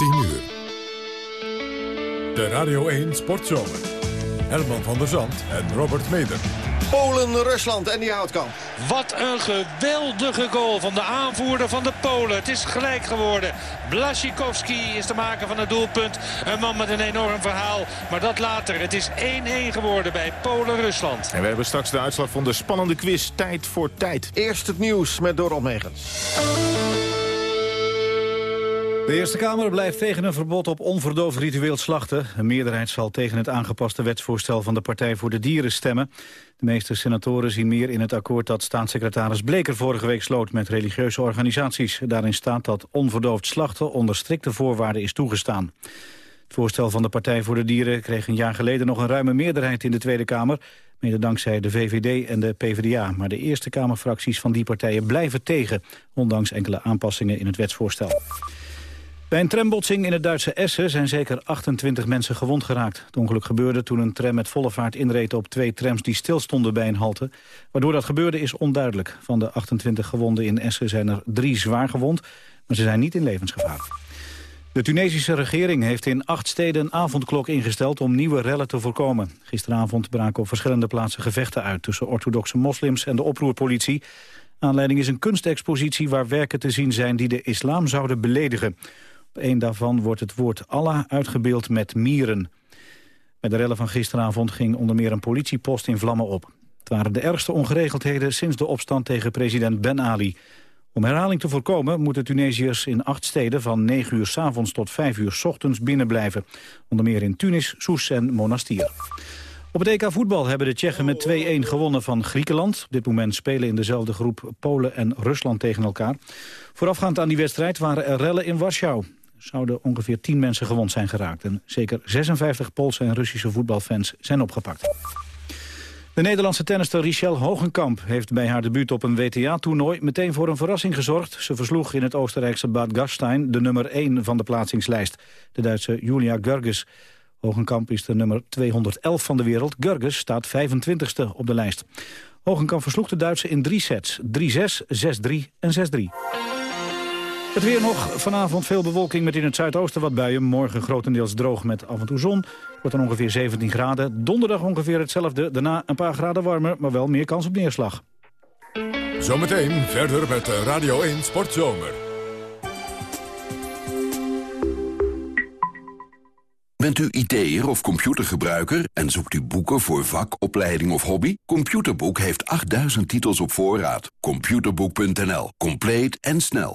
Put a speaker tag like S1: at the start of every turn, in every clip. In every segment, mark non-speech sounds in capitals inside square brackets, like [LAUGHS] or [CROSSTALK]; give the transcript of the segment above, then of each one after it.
S1: 10 uur. De Radio 1 Sportzomer. Herman van der Zand en Robert Meder.
S2: Polen-Rusland en die houtkamp.
S3: Wat een geweldige goal van de aanvoerder van de Polen. Het is gelijk geworden. Blaszczykowski is de maker van het doelpunt. Een man met een enorm verhaal. Maar dat later. Het is 1-1 geworden bij Polen-Rusland.
S4: En we hebben straks de uitslag van de spannende quiz Tijd voor Tijd.
S2: Eerst het nieuws met Dorot Megens.
S5: De Eerste Kamer blijft tegen een verbod op onverdoofd ritueel slachten. Een meerderheid zal tegen het aangepaste wetsvoorstel van de Partij voor de Dieren stemmen. De meeste senatoren zien meer in het akkoord dat staatssecretaris Bleker vorige week sloot met religieuze organisaties. Daarin staat dat onverdoofd slachten onder strikte voorwaarden is toegestaan. Het voorstel van de Partij voor de Dieren kreeg een jaar geleden nog een ruime meerderheid in de Tweede Kamer. Mede dankzij de VVD en de PvdA. Maar de Eerste Kamerfracties van die partijen blijven tegen, ondanks enkele aanpassingen in het wetsvoorstel. Bij een trambotsing in het Duitse Essen zijn zeker 28 mensen gewond geraakt. Het ongeluk gebeurde toen een tram met volle vaart inreed op twee trams die stilstonden bij een halte. Waardoor dat gebeurde is onduidelijk. Van de 28 gewonden in Essen zijn er drie zwaar gewond, maar ze zijn niet in levensgevaar. De Tunesische regering heeft in acht steden een avondklok ingesteld om nieuwe rellen te voorkomen. Gisteravond braken op verschillende plaatsen gevechten uit tussen orthodoxe moslims en de oproerpolitie. Aanleiding is een kunstexpositie waar werken te zien zijn die de islam zouden beledigen. Op een daarvan wordt het woord Allah uitgebeeld met mieren. Bij de rellen van gisteravond ging onder meer een politiepost in vlammen op. Het waren de ergste ongeregeldheden sinds de opstand tegen president Ben Ali. Om herhaling te voorkomen moeten Tunesiërs in acht steden van 9 uur s avonds tot 5 uur s ochtends binnenblijven. Onder meer in Tunis, Soes en Monastir. Op het EK voetbal hebben de Tsjechen met 2-1 gewonnen van Griekenland. Op dit moment spelen in dezelfde groep Polen en Rusland tegen elkaar. Voorafgaand aan die wedstrijd waren er rellen in Warschau zouden ongeveer 10 mensen gewond zijn geraakt. En zeker 56 Poolse en Russische voetbalfans zijn opgepakt. De Nederlandse tennister Richelle Hogenkamp heeft bij haar debuut op een WTA-toernooi meteen voor een verrassing gezorgd. Ze versloeg in het Oostenrijkse Bad Gastein de nummer 1 van de plaatsingslijst, de Duitse Julia Görges. Hogenkamp is de nummer 211 van de wereld. Görges staat 25ste op de lijst. Hogenkamp versloeg de Duitse in drie sets. 3-6, 6-3 en 6-3. Het weer nog. Vanavond veel bewolking met in het zuidoosten wat buien. Morgen grotendeels droog met af en toe zon. Wordt dan ongeveer 17 graden. Donderdag ongeveer hetzelfde. Daarna een paar graden warmer, maar wel meer kans op neerslag.
S1: Zometeen verder met Radio 1 Sportzomer.
S6: Bent u IT'er of computergebruiker en zoekt u boeken voor vak, opleiding of hobby? Computerboek heeft 8000 titels op voorraad. Computerboek.nl. Compleet en snel.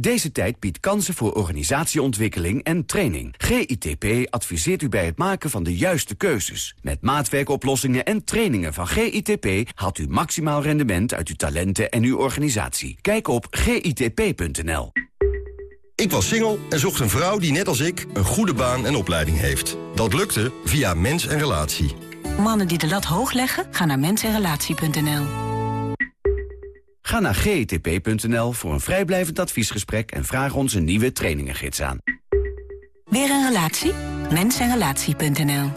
S7: Deze tijd biedt kansen voor organisatieontwikkeling en training. GITP adviseert u bij het maken van de juiste keuzes. Met maatwerkoplossingen en trainingen van GITP... haalt u maximaal rendement uit uw talenten en uw organisatie. Kijk op gitp.nl.
S8: Ik was single en zocht een vrouw die net als ik een goede baan en opleiding heeft. Dat lukte via Mens en Relatie.
S9: Mannen die de lat hoog leggen, gaan naar mensenrelatie.nl.
S7: Ga naar gtp.nl voor een vrijblijvend adviesgesprek... en vraag ons een nieuwe trainingengids aan.
S9: Weer een relatie? Mensenrelatie.nl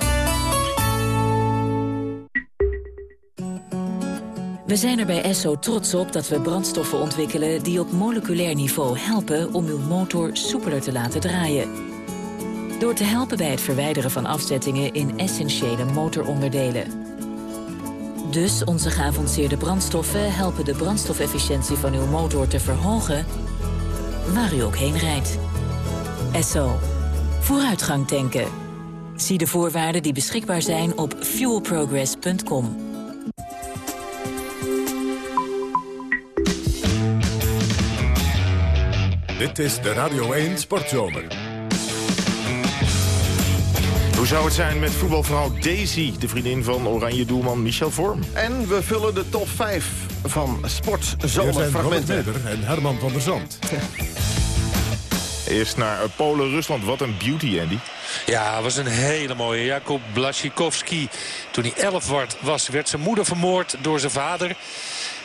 S10: We zijn er bij Esso trots op dat we brandstoffen ontwikkelen... die op moleculair niveau helpen om uw motor soepeler te laten draaien. Door te helpen bij het verwijderen van afzettingen in essentiële motoronderdelen. Dus onze geavanceerde brandstoffen helpen de brandstofefficiëntie van uw motor te verhogen... waar u ook heen rijdt. Esso. Vooruitgang tanken. Zie de voorwaarden die beschikbaar zijn op fuelprogress.com.
S1: Dit is de Radio 1 Sportzomer.
S4: Hoe zou het zijn met voetbalvrouw Daisy, de vriendin van oranje doelman Michel Vorm?
S2: En we vullen de top 5 van sportzomerfragmenten.
S1: en Herman van der Zand.
S4: Eerst naar Polen-Rusland. Wat een beauty, Andy.
S3: Ja, was een hele mooie. Jakob Blaszczykowski. Toen hij 11 was, werd zijn moeder vermoord door zijn vader.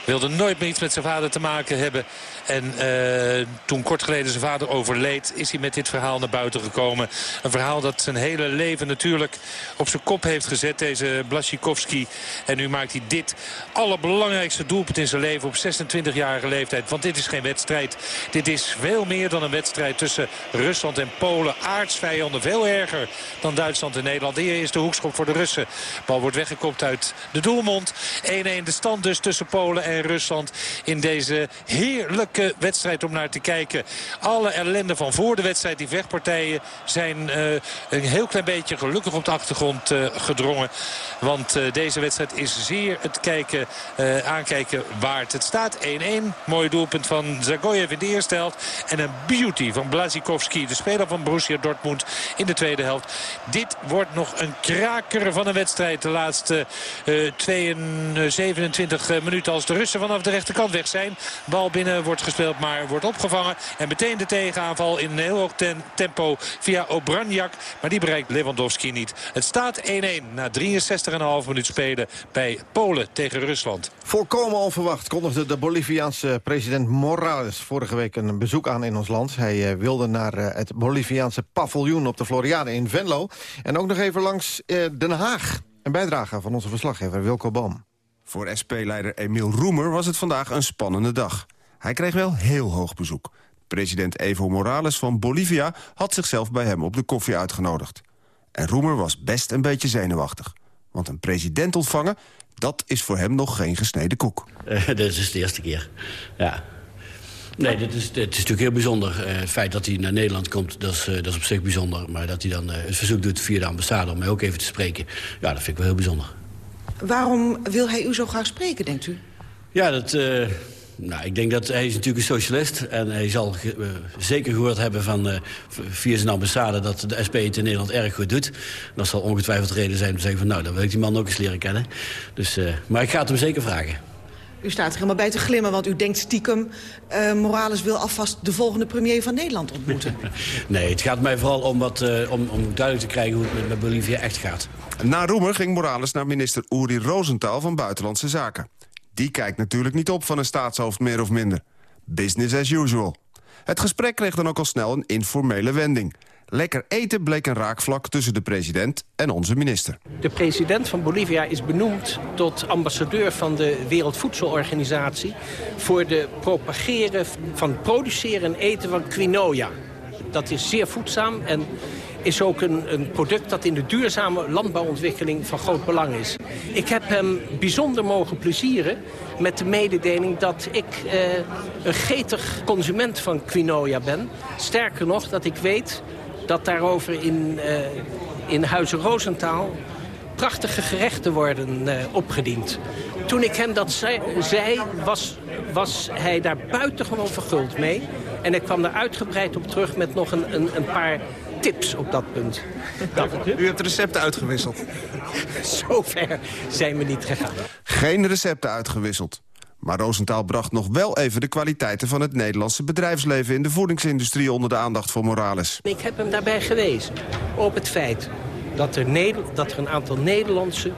S3: Wilde nooit meer iets met zijn vader te maken hebben. En uh, toen kort geleden zijn vader overleed... is hij met dit verhaal naar buiten gekomen. Een verhaal dat zijn hele leven natuurlijk op zijn kop heeft gezet. Deze Blasjikovski. En nu maakt hij dit allerbelangrijkste doelpunt in zijn leven... op 26-jarige leeftijd. Want dit is geen wedstrijd. Dit is veel meer dan een wedstrijd tussen Rusland en Polen. Aardsvijanden. Veel erger dan Duitsland en Nederland. Hier is de hoekschop voor de Russen. Bal wordt weggekopt uit de doelmond. 1-1 de stand dus tussen Polen en Rusland. In deze heerlijke wedstrijd om naar te kijken. Alle ellende van voor de wedstrijd. Die vechtpartijen zijn uh, een heel klein beetje gelukkig op de achtergrond uh, gedrongen. Want uh, deze wedstrijd is zeer het kijken, aankijken waard. Het staat 1-1. Mooi doelpunt van Zagoyev in de eerste helft. En een beauty van Blazikowski, de speler van Borussia Dortmund in de tweede helft. Dit wordt nog een kraker van een wedstrijd. De laatste uh, 22, 27 minuten als de Russen vanaf de rechterkant weg zijn. Bal binnen wordt gespeeld, maar wordt opgevangen. En meteen de tegenaanval in een heel hoog tempo via Obranjak. Maar die bereikt Lewandowski niet. Het staat 1-1 na 63,5 minuut spelen bij Polen tegen Rusland.
S2: Volkomen onverwacht kondigde de Boliviaanse president Morales vorige week een bezoek aan in ons land. Hij uh, wilde naar uh, het Boliviaanse paviljoen op de Floriade in Venlo. En ook nog even langs uh, Den Haag. Een bijdrage van onze verslaggever Wilco Boom.
S11: Voor SP-leider Emiel Roemer was het vandaag een spannende dag. Hij kreeg wel heel hoog bezoek. President Evo Morales van Bolivia had zichzelf bij hem op de koffie uitgenodigd. En Roemer was best een beetje zenuwachtig. Want een president ontvangen, dat is voor hem nog geen gesneden koek. [LAUGHS]
S12: Uh, dit is de eerste keer, ja. Nee, dit is, dit is natuurlijk heel bijzonder. Uh, het feit dat hij naar Nederland komt, dat is, uh, dat is op zich bijzonder. Maar dat hij dan uh, het verzoek doet via de ambassade om mij ook even te spreken... ja, dat vind ik wel heel bijzonder.
S13: Waarom wil hij u zo graag spreken, denkt u?
S12: Ja, dat... Nou, ik denk dat hij is natuurlijk een socialist. En hij zal uh, zeker gehoord hebben van, uh, via zijn ambassade... dat de SP het in Nederland erg goed doet. Dat zal ongetwijfeld reden zijn om te zeggen van... nou, dan wil ik die man ook eens leren kennen. Dus, uh, maar ik ga het hem zeker vragen.
S13: U staat er helemaal bij te glimmen, want u denkt stiekem... Uh, Morales wil alvast de volgende premier van Nederland ontmoeten. [LAUGHS]
S12: nee, het gaat mij vooral om, wat, uh, om, om duidelijk te krijgen hoe het met, met Bolivia echt gaat.
S11: Na Roemer ging Morales naar minister Uri Rosenthal van Buitenlandse Zaken. Die kijkt natuurlijk niet op van een staatshoofd meer of minder. Business as usual. Het gesprek kreeg dan ook al snel een informele wending. Lekker eten bleek een raakvlak tussen de president en onze minister.
S14: De president van Bolivia is benoemd tot ambassadeur van de Wereldvoedselorganisatie... voor de propageren van produceren en eten van quinoa. Dat is zeer voedzaam en is ook een, een, product dat in de duurzame landbouwontwikkeling van groot belang is. Ik heb hem bijzonder mogen plezieren met de mededeling dat ik eh, een getig consument van quinoa ben. Sterker nog, dat ik weet dat daarover in, uh, in Huizen Roosentaal prachtige gerechten worden uh, opgediend. Toen ik hem dat zei, zei, was, was hij daar buitengewoon verguld mee. En ik kwam daar uitgebreid op terug met nog een, een, een paar tips op dat punt.
S2: U hebt recepten uitgewisseld. [LAUGHS]
S14: Zover zijn we niet gegaan.
S11: Geen recepten uitgewisseld. Maar Roosentaal bracht nog wel even de kwaliteiten van het Nederlandse bedrijfsleven in de voedingsindustrie onder de aandacht van Morales.
S14: Ik heb hem daarbij gewezen op het feit dat er, dat er een aantal Nederlandse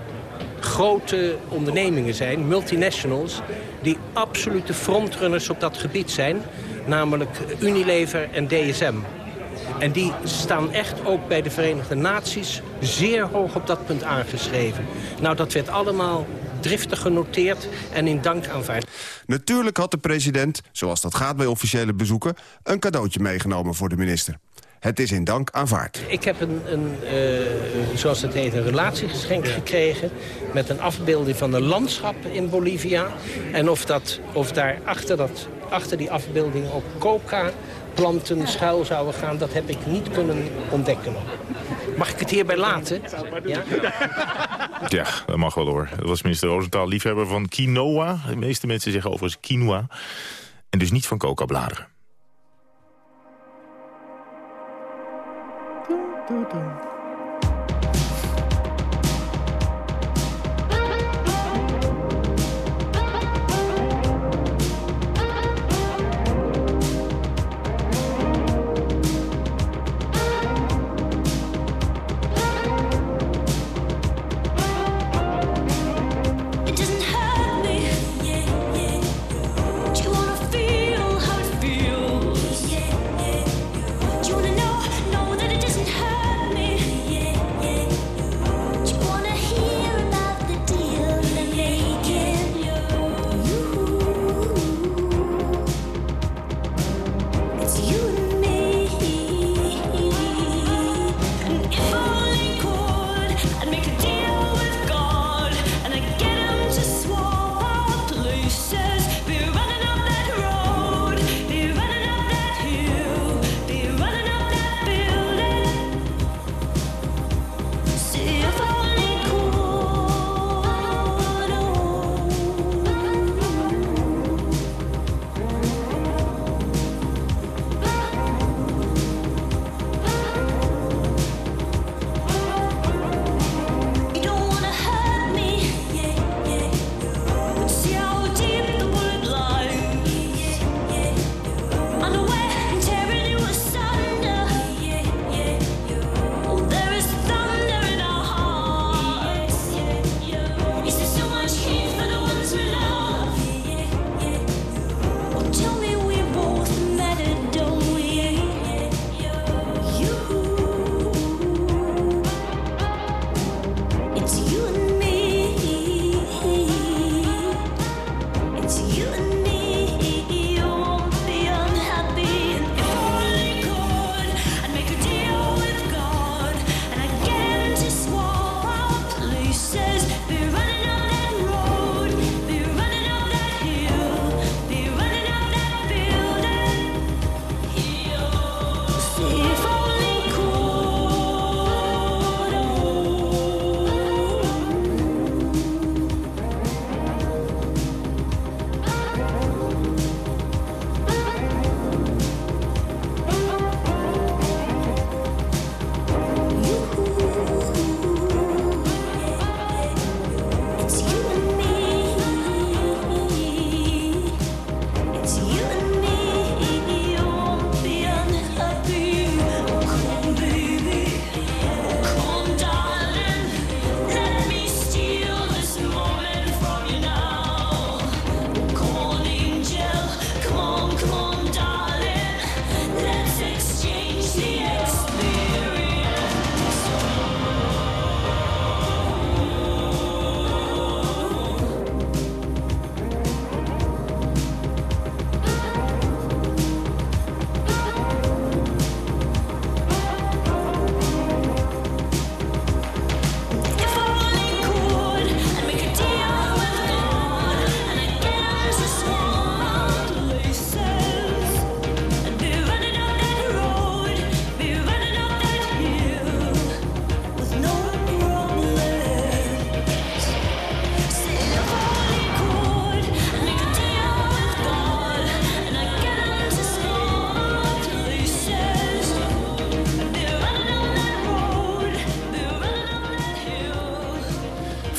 S14: grote ondernemingen zijn, multinationals, die absolute frontrunners op dat gebied zijn, namelijk Unilever en DSM. En die staan echt ook bij de Verenigde Naties zeer hoog op dat punt aangeschreven. Nou, dat werd allemaal driftig genoteerd en in dank aanvaard.
S11: Natuurlijk had de president, zoals dat gaat bij officiële bezoeken... een cadeautje meegenomen voor de minister. Het is in dank aanvaard.
S14: Ik heb een, een uh, zoals het heet, een relatiegeschenk gekregen... met een afbeelding van een landschap in Bolivia. En of, dat, of daar achter, dat, achter die afbeelding ook coca planten schuil zouden gaan, dat heb ik niet kunnen ontdekken. Mag ik het hierbij laten? Ja,
S4: ja dat mag wel hoor. Dat was minister Rosenthal liefhebber van quinoa. De meeste mensen zeggen overigens quinoa. En dus niet van coca-bladeren.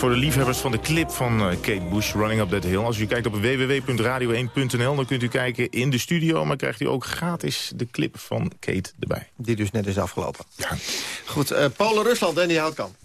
S4: Voor de liefhebbers van de clip van eh, Kate Bush, Running Up That Hill. Als u kijkt op www.radio1.nl, dan kunt u kijken in de studio... maar krijgt u ook gratis de clip van Kate erbij.
S2: Die dus net is afgelopen. Ja. Goed, uh, Polen-Rusland, Danny Houtkamp.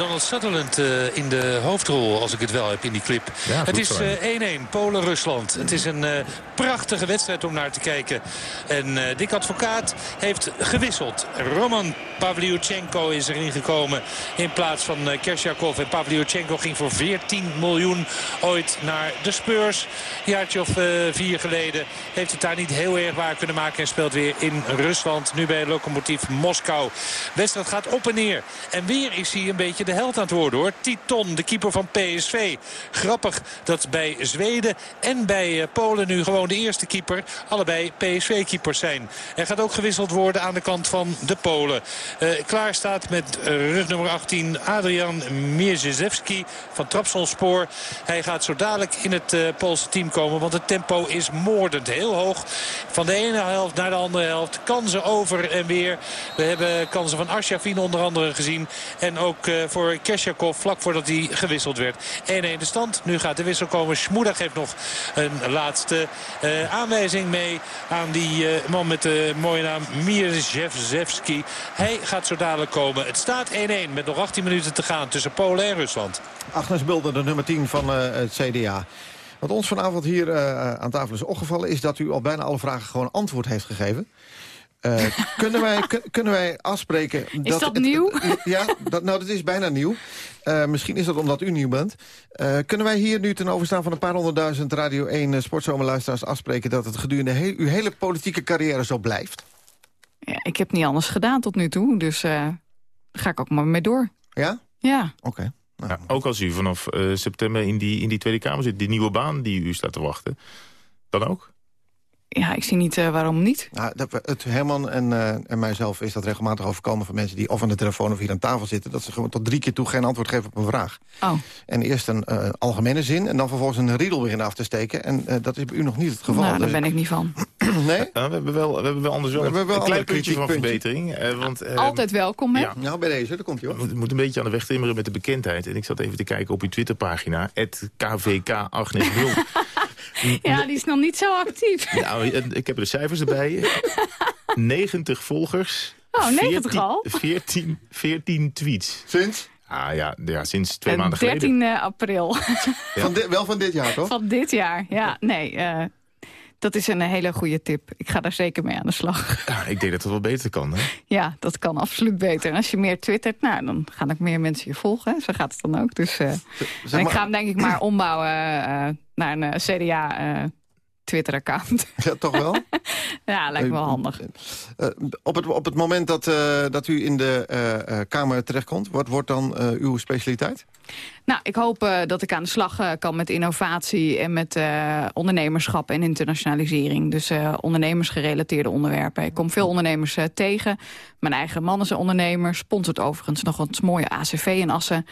S3: Donald Sutherland uh, in de hoofdrol, als ik het wel heb in die clip.
S4: Ja,
S3: het is 1-1,
S4: uh,
S3: Polen-Rusland. Het is een uh, prachtige wedstrijd om naar te kijken. En Dick Advocaat heeft gewisseld. Roman Pavlyuchenko is erin gekomen in plaats van Kersjakov. En Pavlyuchenko ging voor 14 miljoen ooit naar de Spurs. Een jaartje of vier geleden heeft het daar niet heel erg waar kunnen maken. En speelt weer in Rusland. Nu bij Lokomotief Moskou. De wedstrijd gaat op en neer. En weer is hij een beetje de held aan het worden hoor. Titon, de keeper van PSV. Grappig dat bij Zweden en bij Polen nu gewoon de eerste keeper... allebei PSV-keepers zijn. Er gaat ook gewisseld worden aan de kant van de Polen. Uh, klaar staat met rug nummer 18 Adrian Mierzewski van Trapsonspoor. Hij gaat zo dadelijk in het Poolse team komen. Want het tempo is moordend heel hoog. Van de ene helft naar de andere helft. Kansen over en weer. We hebben kansen van Arshavin onder andere gezien. En ook uh, voor Kesjakov vlak voordat hij gewisseld werd. 1-1 de stand. Nu gaat de wissel komen. Schmoeda geeft nog een laatste uh, aanwijzing mee aan die uh, man met de mooie naam Mirzewski. Hij gaat zo dadelijk komen. Het staat 1-1 met nog 18 minuten te gaan tussen Polen en Rusland.
S2: Agnes Bulder, de nummer 10 van uh, het CDA. Wat ons vanavond hier aan tafel is opgevallen... is dat u al bijna alle vragen gewoon antwoord heeft gegeven. Uh, kunnen, wij, kunnen wij afspreken...
S15: Is dat, nieuw?
S2: ja, dat, nou, dat is bijna nieuw. Uh, misschien is dat omdat u nieuw bent. Uh, kunnen wij hier nu ten overstaan van een paar honderdduizend Radio 1 sportzomerluisteraars afspreken... dat het gedurende heel, uw hele politieke carrière zo blijft?
S15: Ja, ik heb niet anders gedaan tot nu toe, dus daar ga ik ook maar mee door.
S2: Ja?
S15: Ja.
S2: Oké.
S4: Nou. Ja, ook als u vanaf september in die, in die Tweede Kamer zit, die nieuwe baan die u staat te wachten, dan ook?
S15: Ja, ik zie niet uh, waarom niet.
S2: Nou, het Herman en, uh, en mijzelf is dat regelmatig overkomen van mensen... die of aan de telefoon of hier aan tafel zitten... dat ze gewoon tot drie keer toe geen antwoord geven op een vraag.
S15: Oh.
S2: En eerst een uh, algemene zin en dan vervolgens een riedel beginnen af te steken. En dat is bij u nog niet het geval.
S15: Nou, daar dus... ben ik niet van. [CLEARS THROAT]
S2: nee?
S4: we, hebben wel, we hebben wel anders wel, we hebben wel een klein puntje van verbetering. want,
S15: Altijd welkom, hè?
S2: Ja. Nou, bij deze, daar komt hij
S4: hoor. Moeten een beetje aan de weg timmeren met de bekendheid. En ik zat even te kijken op uw Twitterpagina. KVK Agnes Wil. [LAUGHS] [LAUGHS]
S15: Ja, die is nog niet zo actief. [LAUGHS]
S4: Nou, ik heb er de cijfers erbij. [LAUGHS] 90 volgers.
S15: Oh, 90 14, al?
S4: 14, 14 tweets.
S2: Sinds?
S4: Ah ja, ja sinds twee
S15: en
S4: maanden
S15: 13
S4: geleden.
S15: 13 april.
S2: Ja. Van wel van dit jaar, toch?
S15: Van dit jaar, ja. Nee, uh, dat is een hele goede tip. Ik ga daar zeker mee aan de slag.
S4: Ja, ik denk dat het wel beter kan, hè?
S15: Ja, dat kan absoluut beter. En als je meer twittert, nou, dan gaan ook meer mensen je volgen. Zo gaat het dan ook. Dus uh, maar... ik ga hem denk ik maar ombouwen uh, naar een CDA... Twitter-account. [LAUGHS]
S2: Ja, toch wel?
S15: ja, lijkt me wel handig.
S2: Uh, op, het, op het moment dat, uh, dat u in de uh, Kamer terechtkomt... wat wordt dan uw specialiteit?
S15: Nou, ik hoop dat ik aan de slag kan met innovatie en met ondernemerschap en internationalisering. Dus ondernemersgerelateerde onderwerpen. Ik kom veel ondernemers tegen. Mijn eigen man is een ondernemer. Sponsort overigens nog een mooie ACV in Assen.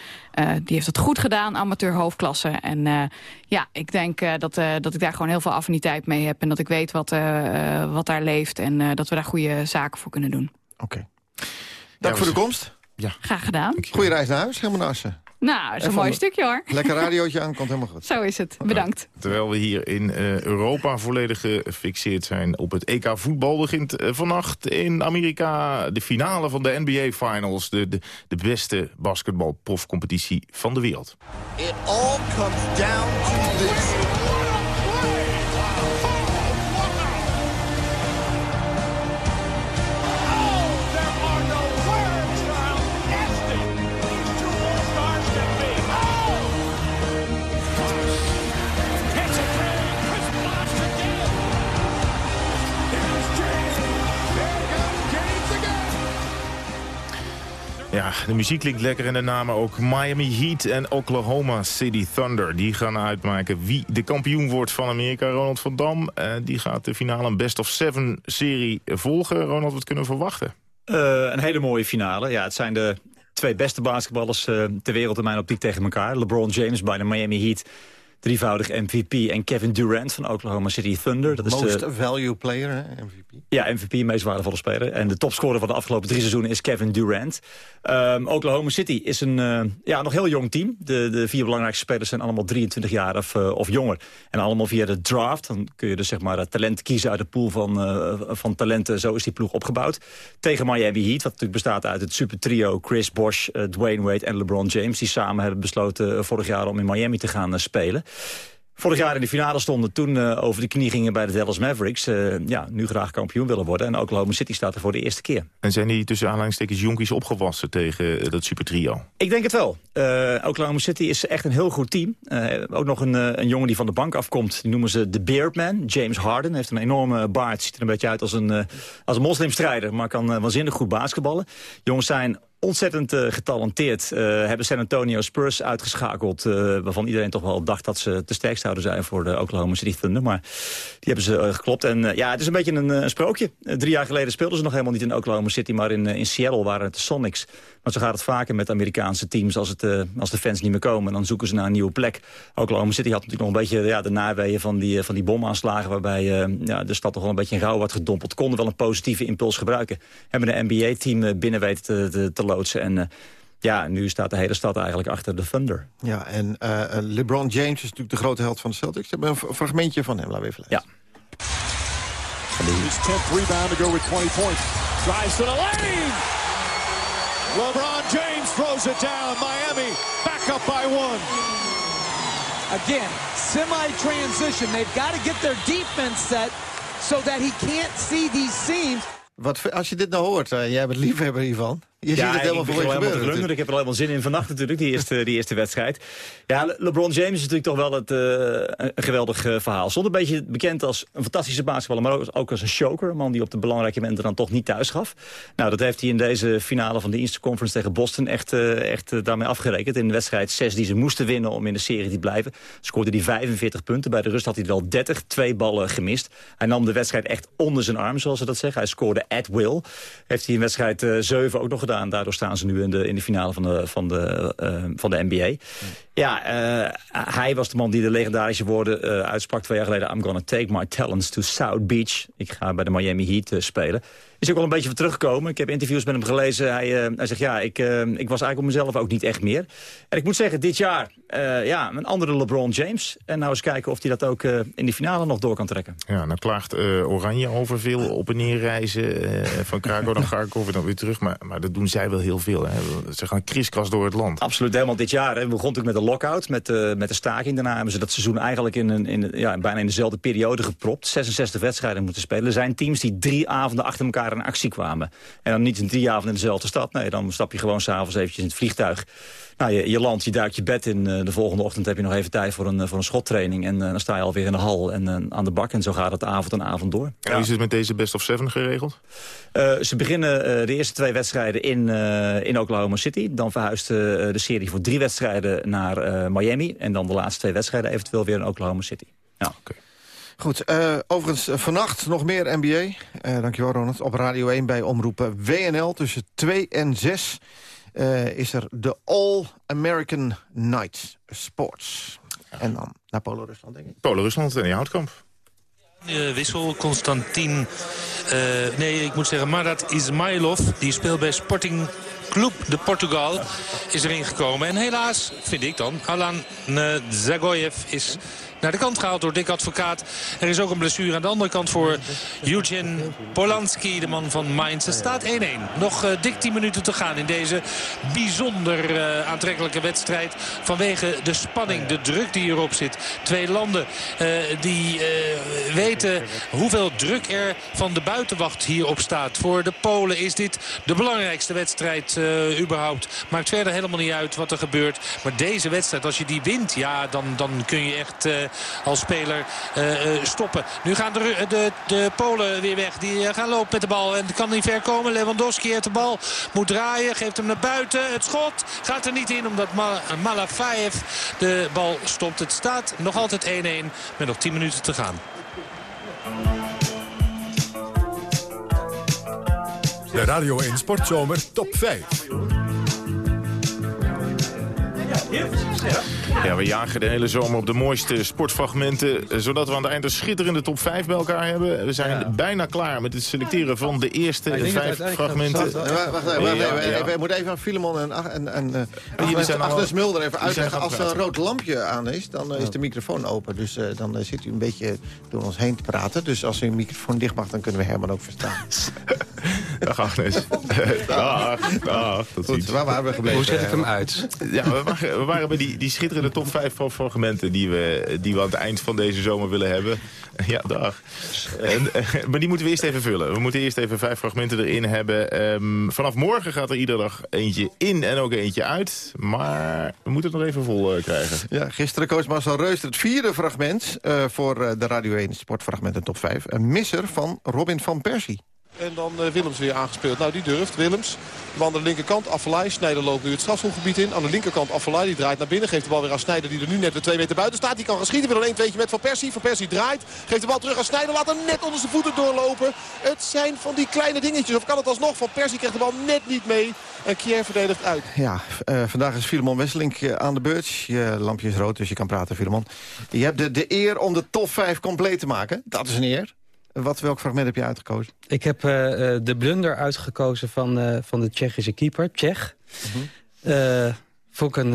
S15: die heeft het goed gedaan, amateur hoofdklasse. En ja, ik denk dat, dat ik daar gewoon heel veel affiniteit mee heb. En dat ik weet wat, wat daar leeft. En dat we daar goede zaken voor kunnen doen.
S2: Oké. Okay. Dank ja, voor de komst.
S4: Ja.
S15: Graag gedaan.
S2: Goeie reis naar huis, helemaal naar Assen.
S15: Nou, dat is een mooi stukje hoor.
S2: Lekker radiootje aan, komt helemaal goed.
S15: Zo is het, bedankt.
S4: Terwijl we hier in uh, Europa volledig gefixeerd zijn op het EK voetbal... begint uh, vannacht in Amerika de finale van de NBA Finals. De, de, de beste basketbalprofcompetitie van de wereld. It all comes down to this. Ja, de muziek klinkt lekker en de namen ook. Miami Heat en Oklahoma City Thunder. Die gaan uitmaken wie de kampioen wordt van Amerika. Ronald van Dam, uh, die gaat de finale een best of seven serie volgen. Ronald, wat kunnen we verwachten?
S16: Uh, een hele mooie finale. Ja, het zijn de twee beste basketballers ter wereld in mijn optiek tegen elkaar. LeBron James bij de Miami Heat drievoudig MVP. En Kevin Durant van Oklahoma City Thunder.
S2: Dat Most is de value player, hè? MVP.
S16: Ja, MVP, meest waardevolle speler. En de topscorer van de afgelopen drie seizoenen is Kevin Durant. Um, Oklahoma City is een uh, ja, nog heel jong team. De, de vier belangrijkste spelers zijn allemaal 23 jaar of, uh, of jonger. En allemaal via de draft. Dan kun je dus zeg maar talent kiezen uit de pool van, uh, van talenten. Zo is die ploeg opgebouwd. Tegen Miami Heat, wat natuurlijk bestaat uit het super trio... Chris Bosh, Dwayne Wade en LeBron James. Die samen hebben besloten vorig jaar om in Miami te gaan spelen. Vorig jaar in de finale stonden, toen uh, over de knie gingen bij de Dallas Mavericks. Uh, ja, nu graag kampioen willen worden. En Oklahoma City staat er voor de eerste keer.
S4: En zijn die tussen aanhalingstekens jonkies opgewassen tegen uh, dat supertrio?
S16: Ik denk het wel. Oklahoma City is echt een heel goed team. ook nog een, een jongen die van de bank afkomt. Die noemen ze de Beardman. James Harden heeft een enorme baard. Ziet er een beetje uit als een, als een moslimstrijder. Maar kan waanzinnig goed basketballen. Jongens zijn ontzettend uh, getalenteerd. Uh, hebben San Antonio Spurs uitgeschakeld. Uh, waarvan iedereen toch wel dacht dat ze te sterk zouden zijn voor de Oklahoma City Thunder. Maar die hebben ze geklopt. En ja, het is een beetje een, een sprookje. drie jaar geleden speelden ze nog helemaal niet in Oklahoma City. Maar in, in Seattle waren het de Sonics. Maar zo gaat het vaker met Amerikaanse teams. Als, het, als de fans niet meer komen, dan zoeken ze naar een nieuwe plek. Oklahoma City had natuurlijk nog een beetje ja, de naweeën van die, van die bomaanslagen. Waarbij ja, de stad toch wel een beetje in rouw werd gedompeld. Konden wel een positieve impuls gebruiken. Hebben een NBA-team binnen weten te, te, te loodsen. En uh, ja, nu staat de hele stad eigenlijk achter de Thunder.
S2: Ja, en uh, LeBron James is natuurlijk de grote held van de Celtics. We hebben een fragmentje van hem, laten we even
S16: lezen.
S17: Ja. His 10th rebound to go with 20 points. Drives to the lane! LeBron James throws it down. Miami back up by one.
S18: Again, semi-transition. They've got to get their defense set so that he can't see these seams.
S2: Wat, als je dit nou hoort, uh, jij bent liefhebber hiervan. Je ziet het helemaal voor je gebeuren.
S16: Ik heb er helemaal zin in vannacht natuurlijk, die eerste, die eerste wedstrijd. Ja, LeBron James is natuurlijk toch wel het, uh, een geweldig uh, verhaal. Stond een beetje bekend als een fantastische basketballer, maar ook als een choker. Een man die op de belangrijke momenten dan toch niet thuis gaf. Nou, dat heeft hij in deze finale van de Eastern Conference tegen Boston echt, echt daarmee afgerekend. In de wedstrijd 6 die ze moesten winnen om in de serie te blijven, scoorde hij 45 punten. Bij de rust had hij wel 30, twee ballen gemist. Hij nam de wedstrijd echt onder zijn arm, zoals ze dat zeggen. Hij scoorde at will. Heeft hij in wedstrijd 7 ook nog Daardoor staan ze nu in de, in de finale van de, van de, uh, van de NBA. Ja, uh, hij was de man die de legendarische woorden uh, uitsprak twee jaar geleden. I'm gonna take my talents to South Beach. Ik ga bij de Miami Heat spelen is ook wel een beetje van teruggekomen. Ik heb interviews met hem gelezen. Hij, hij zegt, ja, ik, ik was eigenlijk op mezelf ook niet echt meer. En ik moet zeggen, dit jaar, ja, een andere LeBron James. En nou eens kijken of hij dat ook in de finale nog door kan trekken.
S4: Ja, nou klaagt Oranje over veel op en neer reizen. van Krakow naar Kharkov en dan weer terug. Maar, maar dat doen zij wel heel veel. Hè. Ze gaan kriskras door het land.
S16: Absoluut, helemaal dit jaar. Hè. We begonnen natuurlijk met de lockout, met, met de staking. Daarna hebben ze dat seizoen eigenlijk in, een, in, ja, bijna in dezelfde periode gepropt. 66 wedstrijden moeten spelen. Er zijn teams die drie avonden achter elkaar in actie kwamen. En dan niet in drie avonden in dezelfde stad. Nee, dan stap je gewoon s'avonds eventjes in het vliegtuig. Nou, je, je landt, je duikt je bed in. Uh, de volgende ochtend heb je nog even tijd voor een, uh, voor een schottraining. En uh, dan sta je alweer in de hal en aan de bak. En zo gaat het avond en avond door.
S4: Ja. is het met deze best of seven geregeld?
S16: ze beginnen de eerste twee wedstrijden in, in Oklahoma City. Dan verhuist de serie voor drie wedstrijden naar Miami. En dan de laatste twee wedstrijden eventueel weer in Oklahoma City. Ja.
S2: Okay. Goed, uh, overigens vannacht nog meer NBA. Uh, dankjewel Ronald. Op Radio 1 bij omroepen WNL tussen 2 en 6 uh, is er de All-American Night Sports. Ja. En dan naar Polo-Rusland, denk ik.
S4: Polo-Rusland en Houtkamp.
S3: Uh, wissel, Constantin... nee, ik moet zeggen Marat Ismailov. Die speelt bij Sporting Club de Portugal is erin gekomen. En helaas, vind ik dan, Alan Zagoyev is naar de kant gehaald door Dick Advocaat. Er is ook een blessure aan de andere kant voor Eugene Polanski, de man van Mainz. Het staat 1-1. Nog uh, dik 10 minuten te gaan in deze bijzonder uh, aantrekkelijke wedstrijd. Vanwege de spanning, de druk die erop zit. Twee landen uh, die weten hoeveel druk er van de buitenwacht hierop staat. Voor de Polen is dit de belangrijkste wedstrijd überhaupt. Maakt verder helemaal niet uit wat er gebeurt. Maar deze wedstrijd, als je die wint, ja, dan, dan kun je echt als speler uh, stoppen. Nu gaan de, de, de Polen weer weg. Die gaan lopen met de bal en kan niet ver komen. Lewandowski heeft de bal, moet draaien, geeft hem naar buiten. Het schot gaat er niet in omdat Mal Malafayev de bal stopt. Het staat nog altijd 1-1 met nog 10 minuten te gaan.
S1: De Radio 1 Sportzomer Top 5.
S4: Ja, we jagen de hele zomer op de mooiste sportfragmenten... Eh, zodat we aan het eind een schitterende top 5 bij elkaar hebben. We zijn ja. bijna klaar met het selecteren van de eerste vijf fragmenten.
S2: Wacht, wacht, wacht, even, ik moet even aan Filemon en, en, en uh, Agnes, Agnes Mulder even uitleggen. Als er een rood lampje aan is, dan uh, is de microfoon open. Dus uh, dan zit u een beetje door ons heen te praten. Dus als u een microfoon dicht mag, dan kunnen we Herman ook verstaan. [LAUGHS]
S4: Dag Agnes. [LAUGHS] dag, dag. Tot
S2: Goed, waar waren we gebleven?
S16: Hoe zet ik hem uit?
S4: Ja, we waren, we waren bij die, die schitterende top 5 fragmenten die we, die we aan het eind van deze zomer willen hebben. [LAUGHS] Ja, dag. En, maar die moeten we eerst even vullen. We moeten eerst even vijf fragmenten erin hebben. Um, vanaf morgen gaat er iedere dag eentje in en ook eentje uit. Maar we moeten het nog even vol uh, krijgen.
S2: Ja, gisteren koos Marcel Reus het vierde fragment uh, voor de Radio 1 Sportfragmenten top 5. Een misser van Robin van Persie.
S19: En dan uh, Willems weer aangespeeld. Nou, die durft. Willems. aan de linkerkant. Affelay. Snijder loopt nu het strafschopgebied in. Aan de linkerkant Affelay. Die draait naar binnen. Geeft de bal weer aan Snijder. Die er nu net de twee meter buiten staat. Die kan gaan schieten. Weer een 1 met Van Persie. Van Persie draait. Geeft de bal terug aan Snijder. Laat hem net onder zijn voeten doorlopen. Het zijn van die kleine dingetjes. Of kan het alsnog? Van Persie krijgt de bal net niet mee. En Kier verdedigt uit.
S2: Ja, uh, vandaag is Filemon Wesselink uh, aan de beurt. Je lampje is rood, dus je kan praten, Filemon. Je hebt de, de eer om de top 5 compleet te maken. Dat is een eer. Wat, welk fragment heb je uitgekozen?
S20: Ik heb uh, de blunder uitgekozen van, uh, van de Tsjechische keeper, Tsjech. Mm -hmm. uh, vond ik een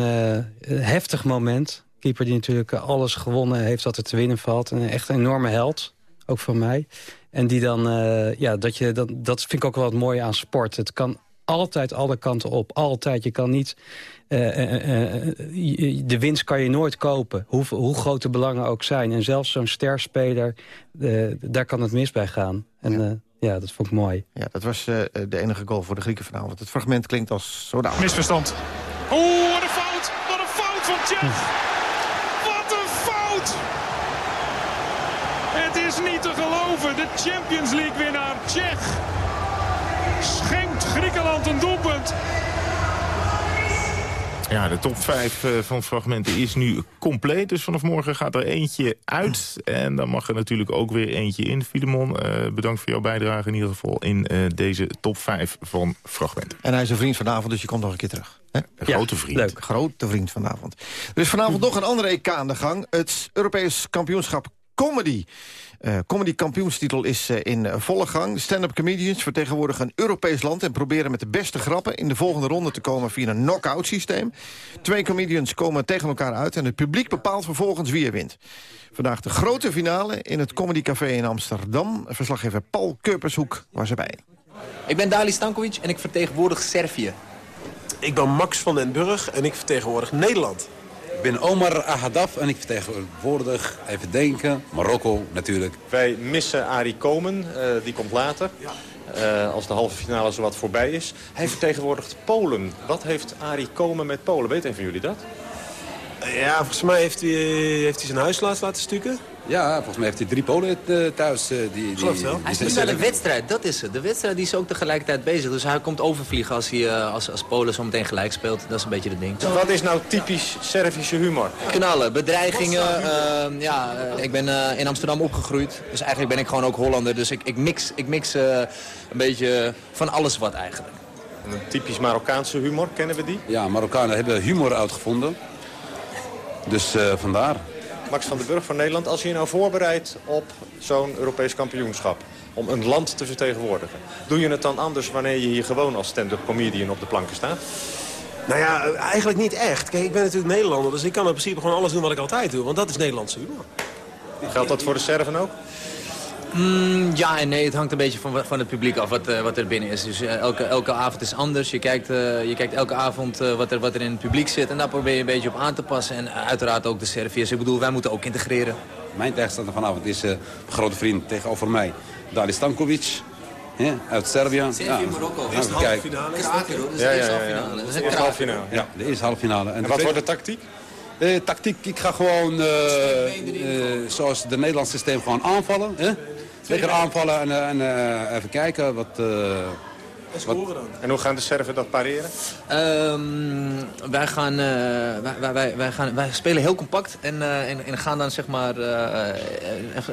S20: heftig moment. Keeper die natuurlijk alles gewonnen heeft wat er te winnen valt. Een echt een enorme held, ook voor mij. En die dan, ja, dat, je, dat, dat vind ik ook wel het mooie aan sport. Het kan altijd alle kanten op. Altijd. Je kan niet... Uh, uh, uh, de winst kan je nooit kopen. Hoe, hoe groot de belangen ook zijn. En zelfs zo'n sterspeler, daar kan het mis bij gaan. En ja, ja, dat vond ik mooi.
S2: Ja, dat was uh, de enige goal voor de Grieken vanavond. Het fragment klinkt als zodanig.
S21: Misverstand. Oeh, wat een fout! Wat een fout van Tsjech! Wat een fout! Het is niet te geloven. De Champions League winnaar Tsjech schenkt Griekenland een doelpunt.
S4: Ja, de top 5 uh, van fragmenten is nu compleet. Dus vanaf morgen gaat er eentje uit. En dan mag er natuurlijk ook weer eentje in. Filemon, uh, bedankt voor jouw bijdrage in ieder geval... in uh, deze top 5 van fragmenten.
S2: En hij is een vriend vanavond, dus je komt nog een keer terug. Hè?
S4: Een grote vriend.
S2: Leuk, grote vriend vanavond. Er is vanavond nog een andere EK aan de gang. Het Europees kampioenschap Comedy. Uh, comedy kampioenstitel is uh, in uh, volle gang. Stand-up comedians vertegenwoordigen een Europees land... en proberen met de beste grappen in de volgende ronde te komen... via een knock-out systeem. Twee comedians komen tegen elkaar uit... en het publiek bepaalt vervolgens wie er wint. Vandaag de grote finale in het Comedy Café in Amsterdam. Verslaggever Paul Kurpershoek was erbij.
S22: Ik ben Dali Stankovic en ik vertegenwoordig Servië.
S23: Ik ben Max van den Burg en ik vertegenwoordig Nederland.
S24: Ik ben Omar Ahadaf en ik vertegenwoordig, even denken, Marokko natuurlijk.
S25: Wij missen Arie Komen, uh, die komt later. Uh, als de halve finale zowat voorbij is. Hij vertegenwoordigt Polen. Wat heeft Arie Komen met Polen? Weet een van jullie dat?
S23: Ja, volgens mij heeft hij, heeft hij zijn huis laten stukken.
S24: Ja, volgens mij heeft hij drie Polen uh, thuis. Uh, die,
S22: die, wel. Hij speelt wel de wedstrijd, dat is het. De wedstrijd die is ook tegelijkertijd bezig. Dus hij komt overvliegen als, hij, uh, als, als Polen zo meteen gelijk speelt. Dat is een beetje het ding.
S25: Wat is nou typisch Servische humor?
S22: Knallen, bedreigingen. ja, ik ben in Amsterdam opgegroeid. Dus eigenlijk ben ik gewoon ook Hollander. Dus ik, ik mix, ik mix een beetje van alles wat eigenlijk.
S25: Een typisch Marokkaanse humor, kennen we die?
S24: Ja, Marokkanen hebben humor uitgevonden. Dus vandaar.
S25: Max van den Burg van Nederland. Als je je nou voorbereidt op zo'n Europees kampioenschap... om een land te vertegenwoordigen... doe je het dan anders wanneer je hier gewoon als stand-up comedian op de planken staat?
S23: Nou ja, eigenlijk niet echt. Kijk, ik ben natuurlijk Nederlander, dus ik kan in principe gewoon alles doen wat ik altijd doe. Want dat is Nederlandse humor.
S25: Geldt dat voor de Serven ook?
S22: Mm, ja en nee, het hangt een beetje van, van het publiek af wat, uh, wat er binnen is. Dus uh, elke, elke avond is anders. Je kijkt, uh, je kijkt elke avond wat, er, wat er in het publiek zit. En daar probeer je een beetje op aan te passen. En uiteraard ook de Serviërs. Ik bedoel, wij moeten ook integreren.
S24: Mijn tegenstander vanavond is een grote vriend tegenover mij. Dali Stankovic. Ja, uit Servië.
S22: Servië, ja. Marokko.
S23: Is de halve finale.
S22: Kraken, hoor. Dus ja, ja, ja, ja. Dat is een
S25: halve finale.
S24: Ja, de eerste halve finale.
S25: En, en wat wordt de tactiek?
S24: Uh, tactiek, ik ga gewoon uh, uh, zoals het Nederlands systeem gewoon aanvallen. Hè? Lekker aanvallen en, en uh, even kijken wat...
S23: En scoren dan.
S25: En hoe gaan de Serven dat pareren?
S22: Um, wij, gaan, uh, wij, wij, wij, gaan, wij spelen heel compact en, uh, en, en, gaan dan zeg maar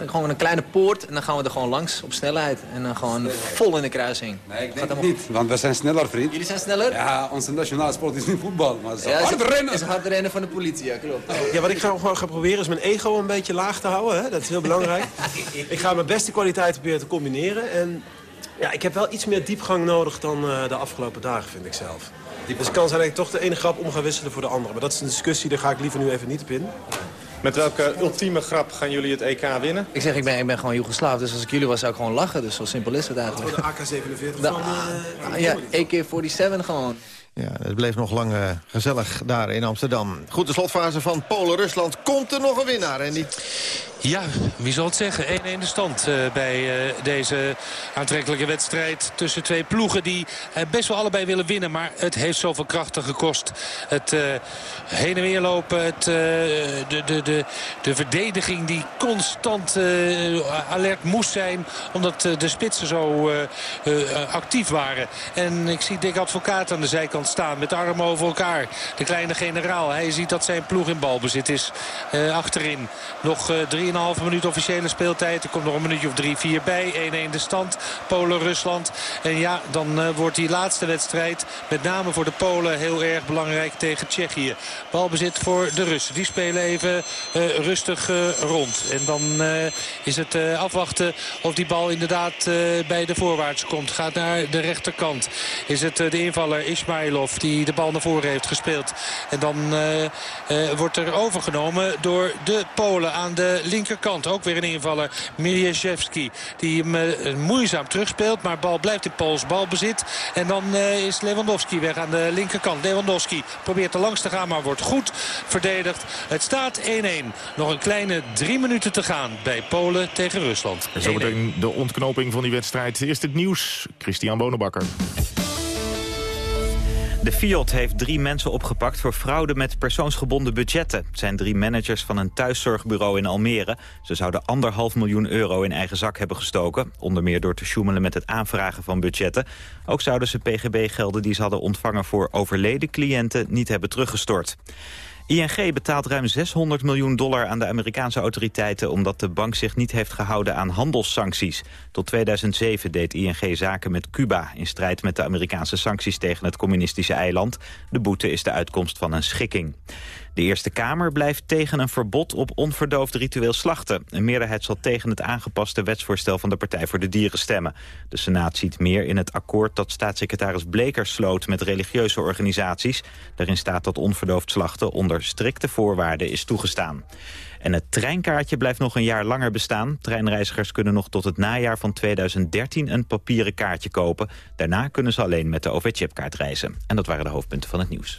S22: gewoon een kleine poort en dan gaan we er gewoon langs op snelheid. En dan gewoon vol in de kruising.
S24: Nee, ik denk het niet, want we zijn sneller, vriend.
S22: Jullie zijn sneller?
S24: Ja, onze nationale sport is niet voetbal, maar het is
S22: ja,
S24: hard rennen.
S22: Het is hard rennen van de politie, ja, klopt.
S23: Ja, wat ik ga, gewoon ga proberen is mijn ego een beetje laag te houden. Hè? Dat is heel belangrijk. [LAUGHS] ik ga mijn beste kwaliteiten proberen te combineren en... Ja, ik heb wel iets meer diepgang nodig dan uh, de afgelopen dagen, vind ik zelf. Dus het kan zijn dat ik toch de ene grap om ga wisselen voor de andere. Maar dat is een discussie, daar ga ik liever nu even niet op in.
S25: Met welke ultieme grap gaan jullie het EK winnen?
S22: Ik zeg, ik ben, ik ben gewoon Joegoslaaf, dus als ik jullie was zou ik gewoon lachen. Dus zo simpel is het eigenlijk.
S23: Voor de AK-47 van... Uh,
S22: ja, AK-47 gewoon.
S2: Ja, het bleef nog lang uh, gezellig daar in Amsterdam. Goed, de slotfase van Polen-Rusland. Komt er nog een winnaar? En die...
S3: Ja, wie zal het zeggen? 1-1 de stand uh, bij uh, deze aantrekkelijke wedstrijd tussen twee ploegen die uh, best wel allebei willen winnen. Maar het heeft zoveel krachten gekost. Het heen en weer lopen, het, de, de, de, de verdediging die constant alert moest zijn. Omdat de spitsen zo actief waren. En ik zie Dick Advocaat aan de zijkant staan met armen over elkaar. De kleine generaal, hij ziet dat zijn ploeg in balbezit is. achterin nog drie 3,5 minuut officiële speeltijd. Er komt nog een minuutje of 3-4 bij. 1-1 de stand. Polen-Rusland. En ja, dan uh, wordt die laatste wedstrijd met name voor de Polen heel erg belangrijk tegen Tsjechië. Balbezit voor de Russen. Die spelen even uh, rustig uh, rond. En dan is het afwachten of die bal inderdaad bij de voorwaarts komt. Gaat naar de rechterkant. Is het de invaller Ismailov die de bal naar voren heeft gespeeld. En dan wordt er overgenomen door de Polen aan de linkerkant. Ook weer een invaller, Miljeszewski. Die hem moeizaam terugspeelt, maar bal blijft in Pools balbezit. En dan is Lewandowski weg aan de linkerkant. Lewandowski probeert er langs te gaan, maar wordt goed verdedigd. Het staat 1-1. Nog een kleine drie minuten te gaan bij Polen tegen Rusland.
S4: En zo meteen de ontknoping van die wedstrijd. Eerst het nieuws. Christian Bonenbakker.
S26: De Fiat heeft drie mensen opgepakt voor fraude met persoonsgebonden budgetten. Het zijn drie managers van een thuiszorgbureau in Almere. Ze zouden anderhalf miljoen euro in eigen zak hebben gestoken. Onder meer door te sjoemelen met het aanvragen van budgetten. Ook zouden ze pgb-gelden die ze hadden ontvangen voor overleden cliënten niet hebben teruggestort. ING betaalt ruim 600 miljoen dollar aan de Amerikaanse autoriteiten... omdat de bank zich niet heeft gehouden aan handelssancties. Tot 2007 deed ING zaken met Cuba... in strijd met de Amerikaanse sancties tegen het communistische eiland. De boete is de uitkomst van een schikking. De Eerste Kamer blijft tegen een verbod op onverdoofd ritueel slachten. Een meerderheid zal tegen het aangepaste wetsvoorstel van de Partij voor de Dieren stemmen. De Senaat ziet meer in het akkoord dat staatssecretaris Bleker sloot met religieuze organisaties. Daarin staat dat onverdoofd slachten onder strikte voorwaarden is toegestaan. En het treinkaartje blijft nog een jaar langer bestaan. Treinreizigers kunnen nog tot het najaar van 2013 een papieren kaartje kopen. Daarna kunnen ze alleen met de OV-chipkaart reizen. En dat waren de hoofdpunten van het nieuws.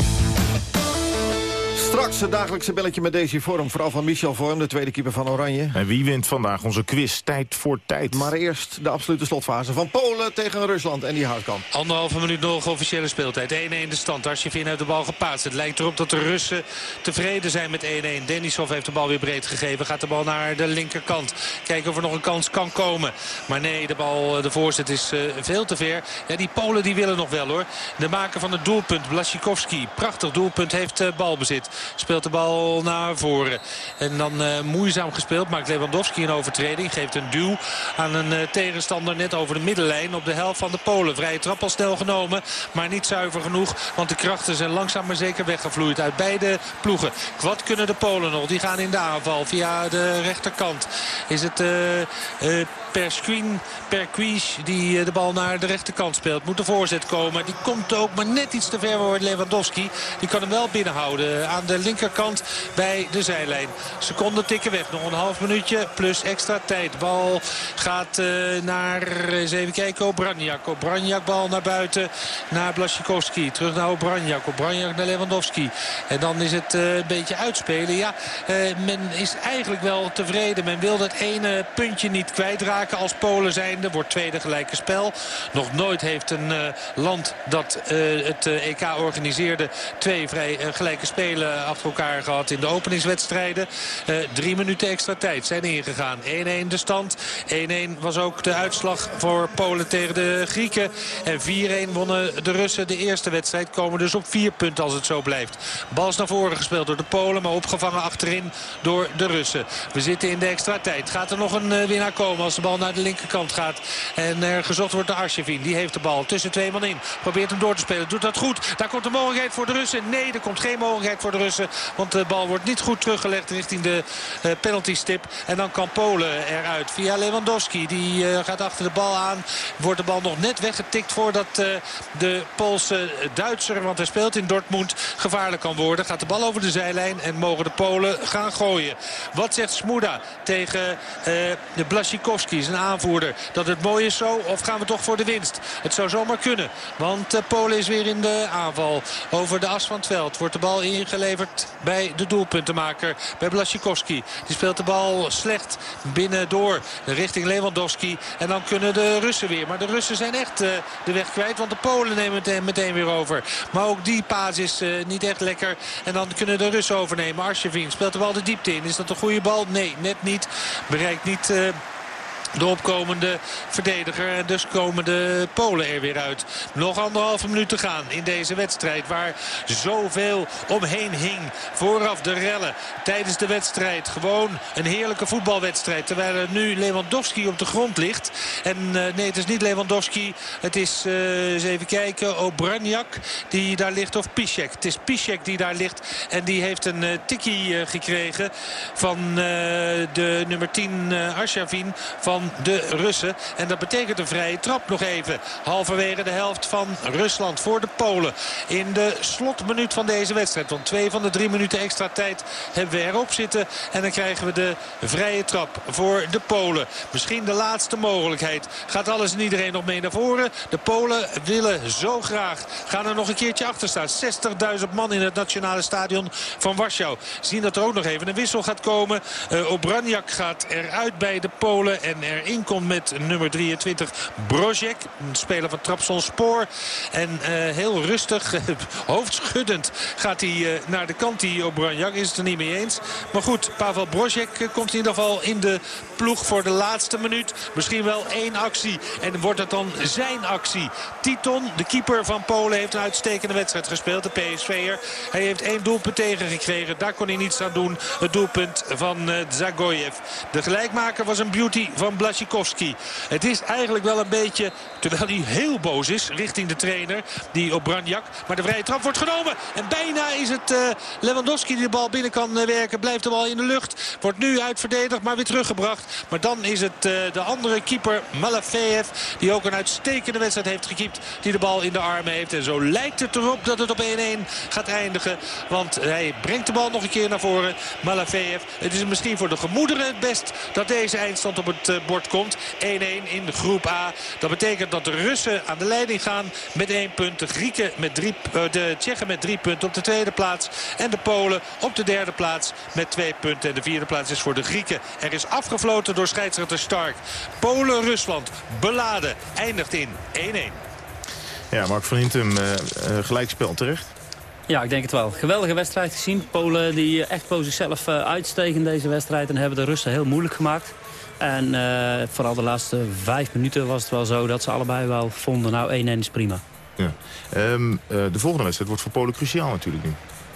S2: Straks het dagelijkse belletje met deze vorm. Vooral van Michel Vorm, de tweede keeper van Oranje.
S4: En wie wint vandaag onze quiz Tijd voor Tijd?
S2: Maar eerst de absolute slotfase van Polen tegen Rusland en die houtkamp.
S3: Anderhalve minuut nog officiële speeltijd. 1-1 de stand. Arsjevin heeft de bal gepaast. Het lijkt erop dat de Russen tevreden zijn met 1-1. Denisov heeft de bal weer breed gegeven. Gaat de bal naar de linkerkant. Kijken of er nog een kans kan komen. Maar nee, de bal, de voorzet is uh, veel te ver. Ja, die Polen die willen nog wel hoor. De maker van het doelpunt, Blaszczykowski. Prachtig doelpunt, heeft uh, balbezit. Speelt de bal naar voren. En dan uh, moeizaam gespeeld. Maakt Lewandowski een overtreding. Geeft een duw aan een uh, tegenstander net over de middenlijn. Op de helft van de Polen. Vrije trap al snel genomen. Maar niet zuiver genoeg. Want de krachten zijn langzaam maar zeker weggevloeid uit beide ploegen. Wat kunnen de Polen nog? Die gaan in de aanval via de rechterkant. Is het uh, Persquin, Perquies die de bal naar de rechterkant speelt. Moet de voorzet komen. Die komt ook maar net iets te ver voor Lewandowski. Die kan hem wel binnenhouden aan de linkerkant bij de zijlijn. Seconden tikken weg. Nog een half minuutje plus extra tijd. Bal gaat uh, naar, eens even kijken, Obranjak. Obranjak bal naar buiten naar Blaszczykowski. Terug naar Obranjak. Obranjak naar Lewandowski. En dan is het uh, een beetje uitspelen. Ja, uh, men is eigenlijk wel tevreden. Men wil dat ene puntje niet kwijtraken als Polen zijnde. Wordt tweede gelijke spel. Nog nooit heeft een land dat het EK organiseerde twee vrij gelijke spelen achter elkaar gehad in de openingswedstrijden. Uh, drie minuten extra tijd zijn ingegaan. 1-1 de stand. 1-1 was ook de uitslag voor Polen tegen de Grieken. En 4-1 wonnen de Russen de eerste wedstrijd. Komen dus op vier punten als het zo blijft. Bal is naar voren gespeeld door de Polen. Maar opgevangen achterin door de Russen. We zitten in de extra tijd. Gaat er nog een uh, winnaar komen als de bal naar de linkerkant gaat. En er gezocht wordt naar Arsjevin. Die heeft de bal tussen twee man in. Probeert hem door te spelen. Doet dat goed. Daar komt de mogelijkheid voor de Russen. Nee, er komt geen mogelijkheid voor de Russen. Want de bal wordt niet goed teruggelegd richting de uh, penalty stip. En dan kan Polen eruit via Lewandowski. Die uh, gaat achter de bal aan. Wordt de bal nog net weggetikt voordat uh, de Poolse Duitser, want hij speelt in Dortmund, gevaarlijk kan worden. Gaat de bal over de zijlijn en mogen de Polen gaan gooien. Wat zegt Smuda tegen de Blaszczykowski, zijn aanvoerder? Dat het mooi is zo of gaan we toch voor de winst? Het zou zomaar kunnen, want Polen is weer in de aanval. Over de as van het veld wordt de bal ingeleverd bij de doelpuntenmaker, bij Blaszczykowski. Die speelt de bal slecht binnendoor richting Lewandowski. En dan kunnen de Russen weer. Maar de Russen zijn echt uh, de weg kwijt, want de Polen nemen meteen, meteen weer over. Maar ook die paas is uh, niet echt lekker. En dan kunnen de Russen overnemen. Arsjevin speelt de bal de diepte in. Is dat een goede bal? Nee, net niet. Bereikt niet... Uh, de opkomende verdediger. En dus komen de Polen er weer uit. Nog anderhalve minuut te gaan in deze wedstrijd. Waar zoveel omheen hing. Vooraf de rellen tijdens de wedstrijd. Gewoon een heerlijke voetbalwedstrijd. Terwijl er nu Lewandowski op de grond ligt. En uh, nee, het is niet Lewandowski. Het is, uh, eens even kijken, Obranjak die daar ligt. Of Piszek. Het is Piszek die daar ligt. En die heeft een uh, tikkie gekregen van de nummer 10 Arshavin van de Russen. En dat betekent een vrije trap nog even. Halverwege de helft van Rusland voor de Polen. In de slotminuut van deze wedstrijd. Want twee van de drie minuten extra tijd hebben we erop zitten. En dan krijgen we de vrije trap voor de Polen. Misschien de laatste mogelijkheid. Gaat alles en iedereen nog mee naar voren. De Polen willen zo graag. Gaan er nog een keertje achter staan. 60.000 man in het nationale stadion van Warschau. Zien dat er ook nog even een wissel gaat komen. Uh, Obranjak gaat eruit bij de Polen. En erin komt met nummer 23 Brozek. Een speler van Trabzonspor. En uh, heel rustig, [LAUGHS] hoofdschuddend gaat hij uh, naar de kant. Die Obranjak is het er niet mee eens. Maar goed, Pavel Brozek komt in ieder geval in de ploeg voor de laatste minuut. Misschien wel één actie. En wordt het dan zijn actie. Titon, de keeper van Polen, heeft een uitstekende wedstrijd gespeeld. De PSV'er. Hij heeft één doelpunt tegengekregen. Daar kon hij niets aan doen. Het doelpunt van uh, Zagoyev. De gelijkmaker was een beauty van Blasikowski. Het is eigenlijk wel een beetje, terwijl hij heel boos is richting de trainer, die op Branjak. Maar de vrije trap wordt genomen. En bijna is het uh, Lewandowski die de bal binnen kan uh, werken. Blijft de bal in de lucht. Wordt nu uitverdedigd, maar weer teruggebracht. Maar dan is het de andere keeper Malafeev. Die ook een uitstekende wedstrijd heeft gekiept. Die de bal in de armen heeft. En zo lijkt het erop dat het op 1-1 gaat eindigen. Want hij brengt de bal nog een keer naar voren. Malafeev. Het is misschien voor de gemoederen het best dat deze eindstand op het bord komt. 1-1 in de groep A. Dat betekent dat de Russen aan de leiding gaan met één punt. De Grieken met drie, de Tsjechen met drie punten op de tweede plaats. En de Polen op de derde plaats met twee punten. En de vierde plaats is voor de Grieken. Er is afgefloten door scheidsrechter Stark. Polen-Rusland beladen eindigt in 1-1.
S4: Ja, Mark van Hintem, uh, uh, gelijkspel terecht.
S20: Ja, ik denk het wel. Geweldige wedstrijd gezien. Polen die echt voor zichzelf uitstegen in deze wedstrijd. En hebben de Russen heel moeilijk gemaakt. En uh, vooral de laatste vijf minuten was het wel zo dat ze allebei wel vonden... nou, 1-1 is prima.
S4: Ja. Um, uh, de volgende wedstrijd wordt voor Polen cruciaal natuurlijk nu.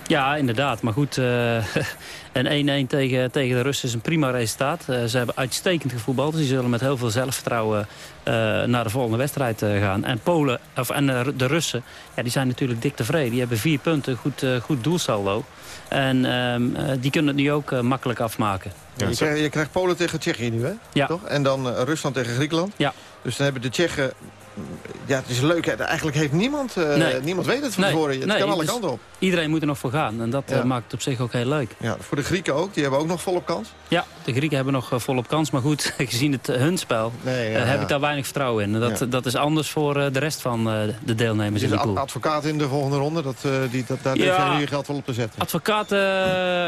S20: Ja, inderdaad. Maar goed, uh, [LAUGHS] een 1-1 tegen, tegen de Russen is een prima resultaat. Uh, ze hebben uitstekend gevoetbald. Dus die zullen met heel veel zelfvertrouwen uh, naar de volgende wedstrijd gaan. En Polen, of, en de Russen, ja, die zijn natuurlijk dik tevreden. Die hebben vier punten, goed, goed doelsaldo. En ehm, die kunnen het nu ook makkelijk afmaken.
S2: Ja, je, krijgt, je, krijgt, Polen tegen Tsjechië nu, hè?
S20: Ja.
S2: Toch? En dan Rusland tegen Griekenland.
S20: Ja.
S2: Dus dan hebben de Tsjechen ja, het is leuk. Eigenlijk heeft niemand, uh, nee. niemand weet het van tevoren. Nee. Het nee, kan alle dus kanten op.
S20: Iedereen moet er nog voor gaan. En dat ja. uh, maakt het op zich ook heel leuk.
S2: Ja, voor de Grieken ook. Die hebben ook nog volop kans.
S20: Ja, de Grieken hebben nog uh, volop kans. Maar goed, [LAUGHS] gezien het, hun spel nee, ja, heb ik daar weinig vertrouwen in. Dat, dat is anders voor de rest van de deelnemers in de pool.
S2: advocaat in de volgende ronde. Dat, die, dat, daar nu je geld wel op te zetten.
S20: Advocaat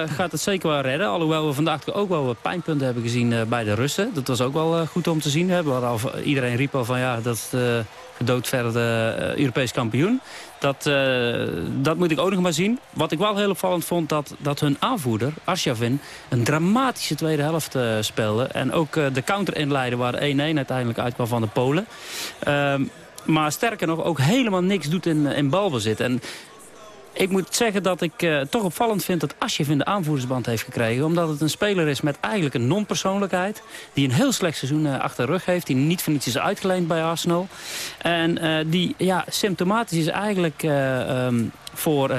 S20: gaat het zeker wel redden. Alhoewel we vandaag ook wel wat pijnpunten hebben gezien bij de Russen. Dat was ook wel goed om te zien. Hè. Al, iedereen riep al van ja, dat gedoodverde uh, Europees kampioen. Dat, uh, dat moet ik ook nog maar zien. Wat ik wel heel opvallend vond, dat, dat hun aanvoerder, Arshavin... een dramatische tweede helft uh, speelde. En ook de counter inleiden waar 1-1 uiteindelijk uitkwam van de Polen. Ehm, maar sterker nog, ook helemaal niks doet in, in balbezit. En ik moet zeggen dat ik uh, toch opvallend vind dat Asjef in de aanvoerdersband heeft gekregen. Omdat het een speler is met eigenlijk een non-persoonlijkheid. Die een heel slecht seizoen uh, achter de rug heeft. Die niet voor niets is uitgeleend bij Arsenal. En uh, die ja, symptomatisch is eigenlijk... Um, voor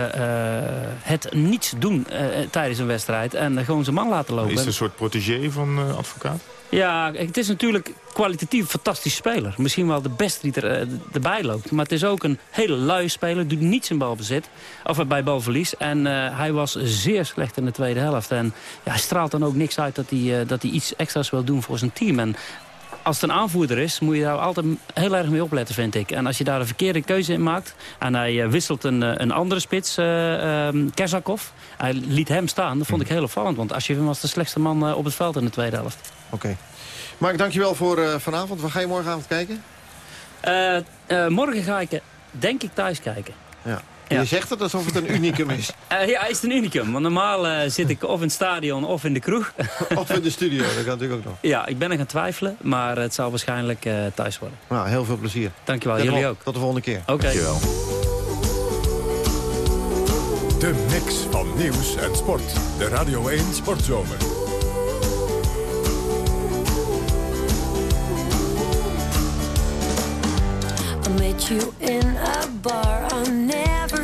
S20: het niets doen tijdens een wedstrijd. En gewoon zijn man laten lopen.
S4: Is het een soort protégé van advocaat?
S20: Ja, het is natuurlijk kwalitatief een fantastische speler. Misschien wel de beste die er, uh, erbij loopt. Maar het is ook een hele luie speler. Doet niets in balbezit. Of bij balverlies. En uh, hij was zeer slecht in de tweede helft. En ja, hij straalt dan ook niks uit dat hij, dat hij iets extra's wil doen voor zijn team. En als het een aanvoerder is, moet je daar altijd heel erg mee opletten, vind ik. En als je daar een verkeerde keuze in maakt... en hij uh, wisselt een, een andere spits, uh, um, Kersakov... hij liet hem staan, dat vond ik heel opvallend. Want als je was de slechtste man op het veld in de tweede helft.
S2: Oké. Okay. Mark, dankjewel voor vanavond. Waar ga je morgenavond kijken?
S20: morgen ga ik, denk ik, thuis kijken.
S2: Ja. Ja. Je zegt het alsof het een unicum is.
S20: Uh, [LAUGHS] ja, is het een unicum. Want normaal uh, zit ik of in het stadion of in de kroeg. [LAUGHS]
S2: of in de studio, dat kan natuurlijk ook nog.
S20: Ja, ik ben er gaan twijfelen, maar het zal waarschijnlijk uh, thuis worden.
S2: Nou, heel veel plezier.
S20: Dankjewel, jullie ook.
S2: Tot de volgende keer.
S20: Oké. Okay.
S4: Dankjewel.
S1: De mix van nieuws en sport. De Radio 1 Sportzomer.
S27: I met you in a bar. Never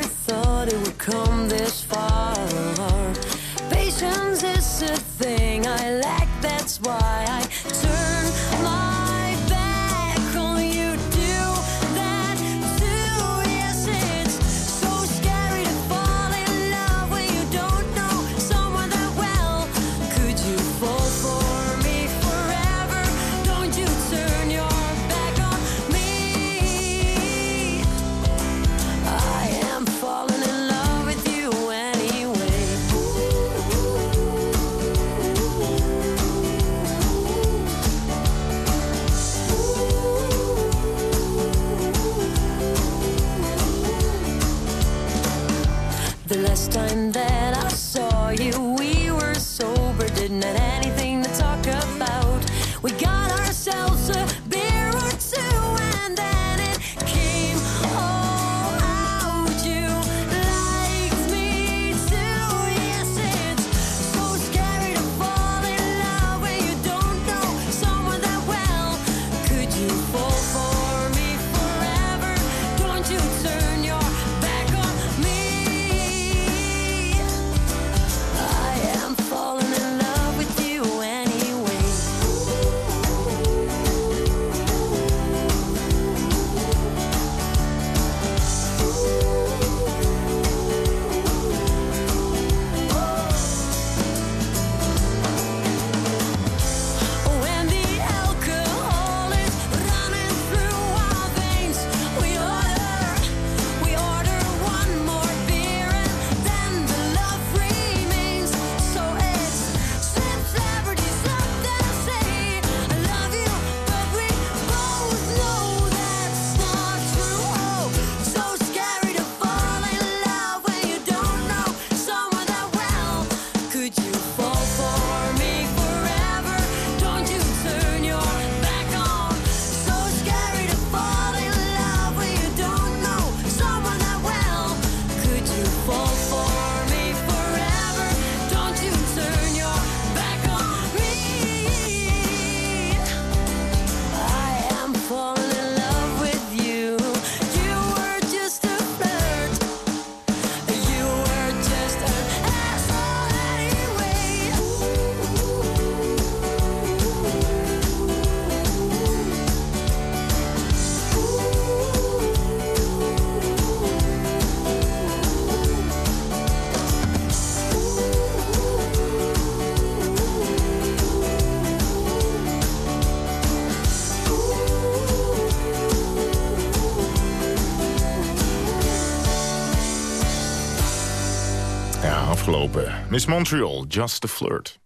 S4: Miss Montreal, Just a Flirt.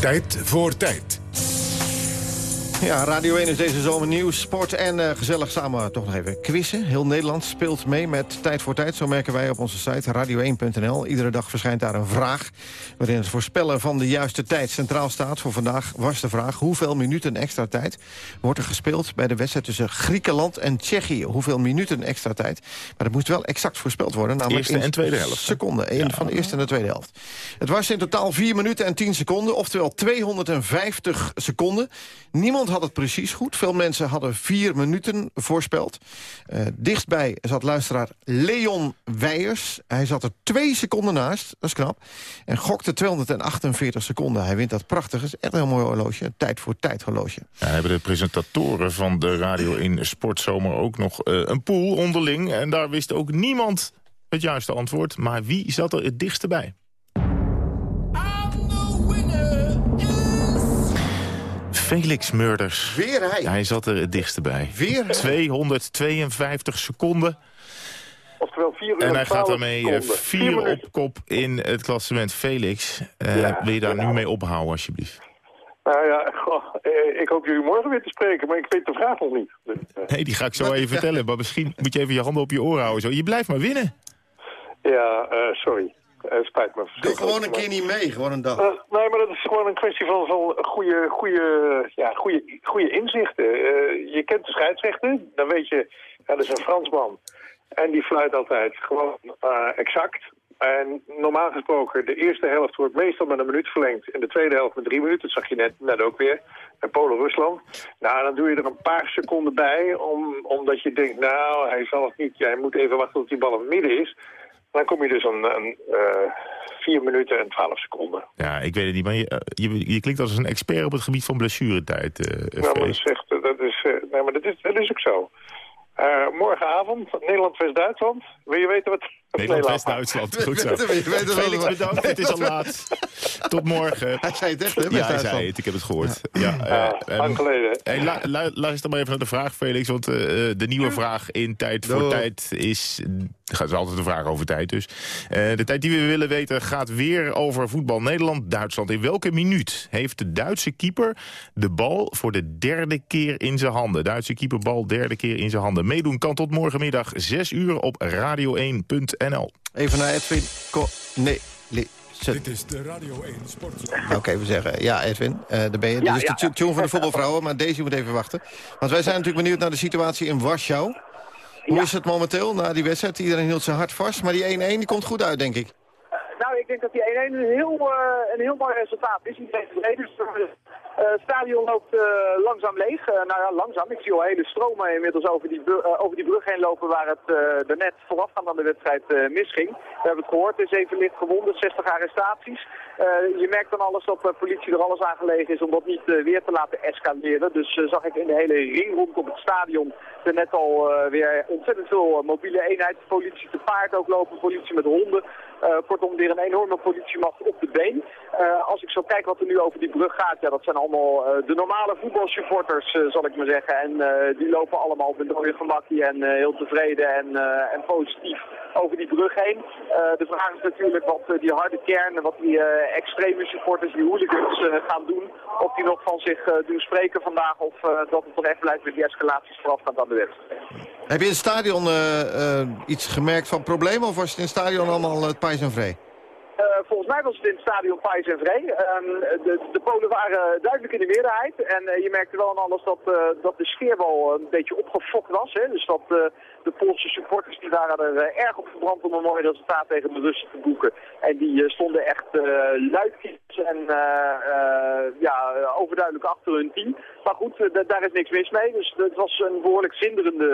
S1: Tijd voor tijd. [LAUGHS]
S2: Ja, Radio 1 is deze zomer nieuws, sport en eh, gezellig samen toch nog even quizzen. Heel Nederland speelt mee met Tijd voor Tijd. Zo merken wij op onze site radio1.nl. Iedere dag verschijnt daar een vraag... waarin het voorspellen van de juiste tijd centraal staat. Voor vandaag was de vraag hoeveel minuten extra tijd... wordt er gespeeld bij de wedstrijd tussen Griekenland en Tsjechië. Hoeveel minuten extra tijd? Maar dat moest wel exact voorspeld worden. Namelijk
S4: Eerste
S2: in
S4: en tweede helft?
S2: Seconden, in, van de eerste en de tweede helft. Het was in totaal 4 minuten en 10 seconden, oftewel 250 seconden. Niemand had het precies goed. Veel mensen hadden 4 minuten voorspeld. Eh, dichtbij zat luisteraar Leon Weijers. Hij zat er 2 seconden naast, dat is knap. En gokte 248 seconden. Hij wint dat prachtig. is echt een heel mooi horloge. Een tijd voor tijd horloge.
S4: Ja, hebben de presentatoren van de Radio in Sportzomer ook nog eh, een pool onderling. En daar wist ook niemand het juiste antwoord. Maar wie zat er het dichtste bij? Felix Murders.
S2: Weer hij.
S4: Hij zat er het dichtste bij.
S2: Weer hij.
S4: 252 seconden.
S28: Oftewel 4 uur
S4: En hij gaat
S28: 12
S4: daarmee eh, vier op kop in het klassement. Felix, eh,
S28: Ja,
S4: wil je daar
S28: ja.
S4: nu mee ophouden alsjeblieft?
S28: Nou ja, goh, eh, ik hoop jullie morgen weer te spreken, maar ik weet de vraag nog niet. Dus,
S4: Nee, die ga ik zo even vertellen. Maar misschien moet je even je handen op je oren houden. Zo. Je blijft maar winnen.
S28: ja, eh, sorry. Eh, spijt me.
S2: Doe gewoon een keer niet mee, gewoon een dag.
S28: Eh, nee, maar dat is gewoon een kwestie van, van goede, goede, ja, goede, goede inzichten. Eh, je kent de scheidsrechter, dan weet je, ja, dat is een Fransman. En die fluit altijd gewoon eh, exact. En normaal gesproken, de eerste helft wordt meestal met een minuut verlengd. En de tweede helft met drie minuten, dat zag je net, net ook weer. Bij Polen-Rusland. Nou, dan doe je er een paar seconden bij, om, omdat je denkt, nou, hij zal het niet. Jij moet even wachten tot die bal in het midden is. Dan kom je dus aan, aan eh, 4 minuten en 12 seconden.
S4: Ja, ik weet het niet, maar je, eh, je, je klinkt als een expert op het gebied van blessuretijd. eh
S28: Nou, maar dat is echt, dat is, eh, nee, maar dat is, dat is ook zo. Eh, morgenavond, Nederland-West-Duitsland. Wil je weten wat...
S4: Nederland-West-Duitsland, [LAUGHS] goed zo. Felix, bedankt, het is al [LAUGHS] laat. Tot morgen.
S2: Hij zei het echt, hè?
S4: Ja, hij zei het, ik heb het gehoord. Ja,
S28: lang
S4: ehm,
S28: geleden.
S4: Hey, lu- lu- luister maar even naar de vraag, Felix. Want eh, de nieuwe vraag in Tijd voor. Tijd is... Er gaat altijd een vraag over tijd dus. Eh, de tijd die we willen weten gaat weer over voetbal Nederland-Duitsland. In welke minuut heeft de Duitse keeper de bal voor de derde keer in zijn handen? Duitse keeper bal derde keer in zijn handen. Meedoen kan tot morgenmiddag 6 uur op radio1.nl.
S2: Even naar Edwin Cornelissen.
S1: Dit is de Radio 1 Sportshow.
S2: Nou, Oké, we zeggen, ja Edwin, eh daar ben je.
S1: Ja,
S2: Dit is
S1: ja,
S2: de tu- tune
S1: ja.
S2: van de voetbalvrouwen, maar deze moet even wachten. Want wij zijn natuurlijk benieuwd naar de situatie in Warschau. Hoe is het momenteel na die wedstrijd? Iedereen hield zijn hart vast, maar die 1-1 die komt goed uit, denk ik.
S29: Nou, ik denk dat die 1-1 een heel, eh, een heel mooi resultaat is. Iedereen tevreden. Eh, het stadion loopt eh, langzaam leeg. Eh, nou ja, langzaam. Ik zie al hele stromen inmiddels over die, eh, over die brug heen lopen waar het daarnet voorafgaand aan de wedstrijd eh, misging. We hebben het gehoord. Er is even licht gewonden, 60 arrestaties. Eh, je merkt dan alles dat de politie er alles aan gelegen is om dat niet eh, weer te laten escaleren. Dus eh, zag ik in de hele ring rondom het stadion er net al weer ontzettend veel mobiele eenheid. Politie te paard ook lopen, politie met honden. Eh, kortom, weer een enorme politiemacht op de been. Als ik zo kijk wat er nu over die brug gaat, ja, dat zijn allemaal de normale voetbalsupporters, zal ik maar zeggen. En die lopen allemaal op een dode gemakkie en heel tevreden en, en positief over die brug heen. Eh, de vraag is natuurlijk wat eh, die harde kern, wat die eh, extreme supporters, die hooligans gaan doen. Of die nog van zich doen spreken vandaag of dat het toch echt blijft met die escalaties voorafgaand aan de wedstrijd.
S2: Heb je in het stadion iets gemerkt van problemen of was het in het stadion allemaal het pijs en vree?
S29: Volgens mij was het in het stadion Pais en Vree. Ehm, de, de Polen waren duidelijk in de meerderheid. En je merkte wel aan alles dat, dat de sfeer wel een beetje opgefokt was. Hè? Dus dat de Poolse supporters die waren er eh, erg op gebrand om een mooi resultaat tegen de Russen te boeken. En die eh, stonden echt uh, luidkeels en ja, overduidelijk achter hun team. Maar goed, daar is niks mis mee. Dus het was een behoorlijk zinderende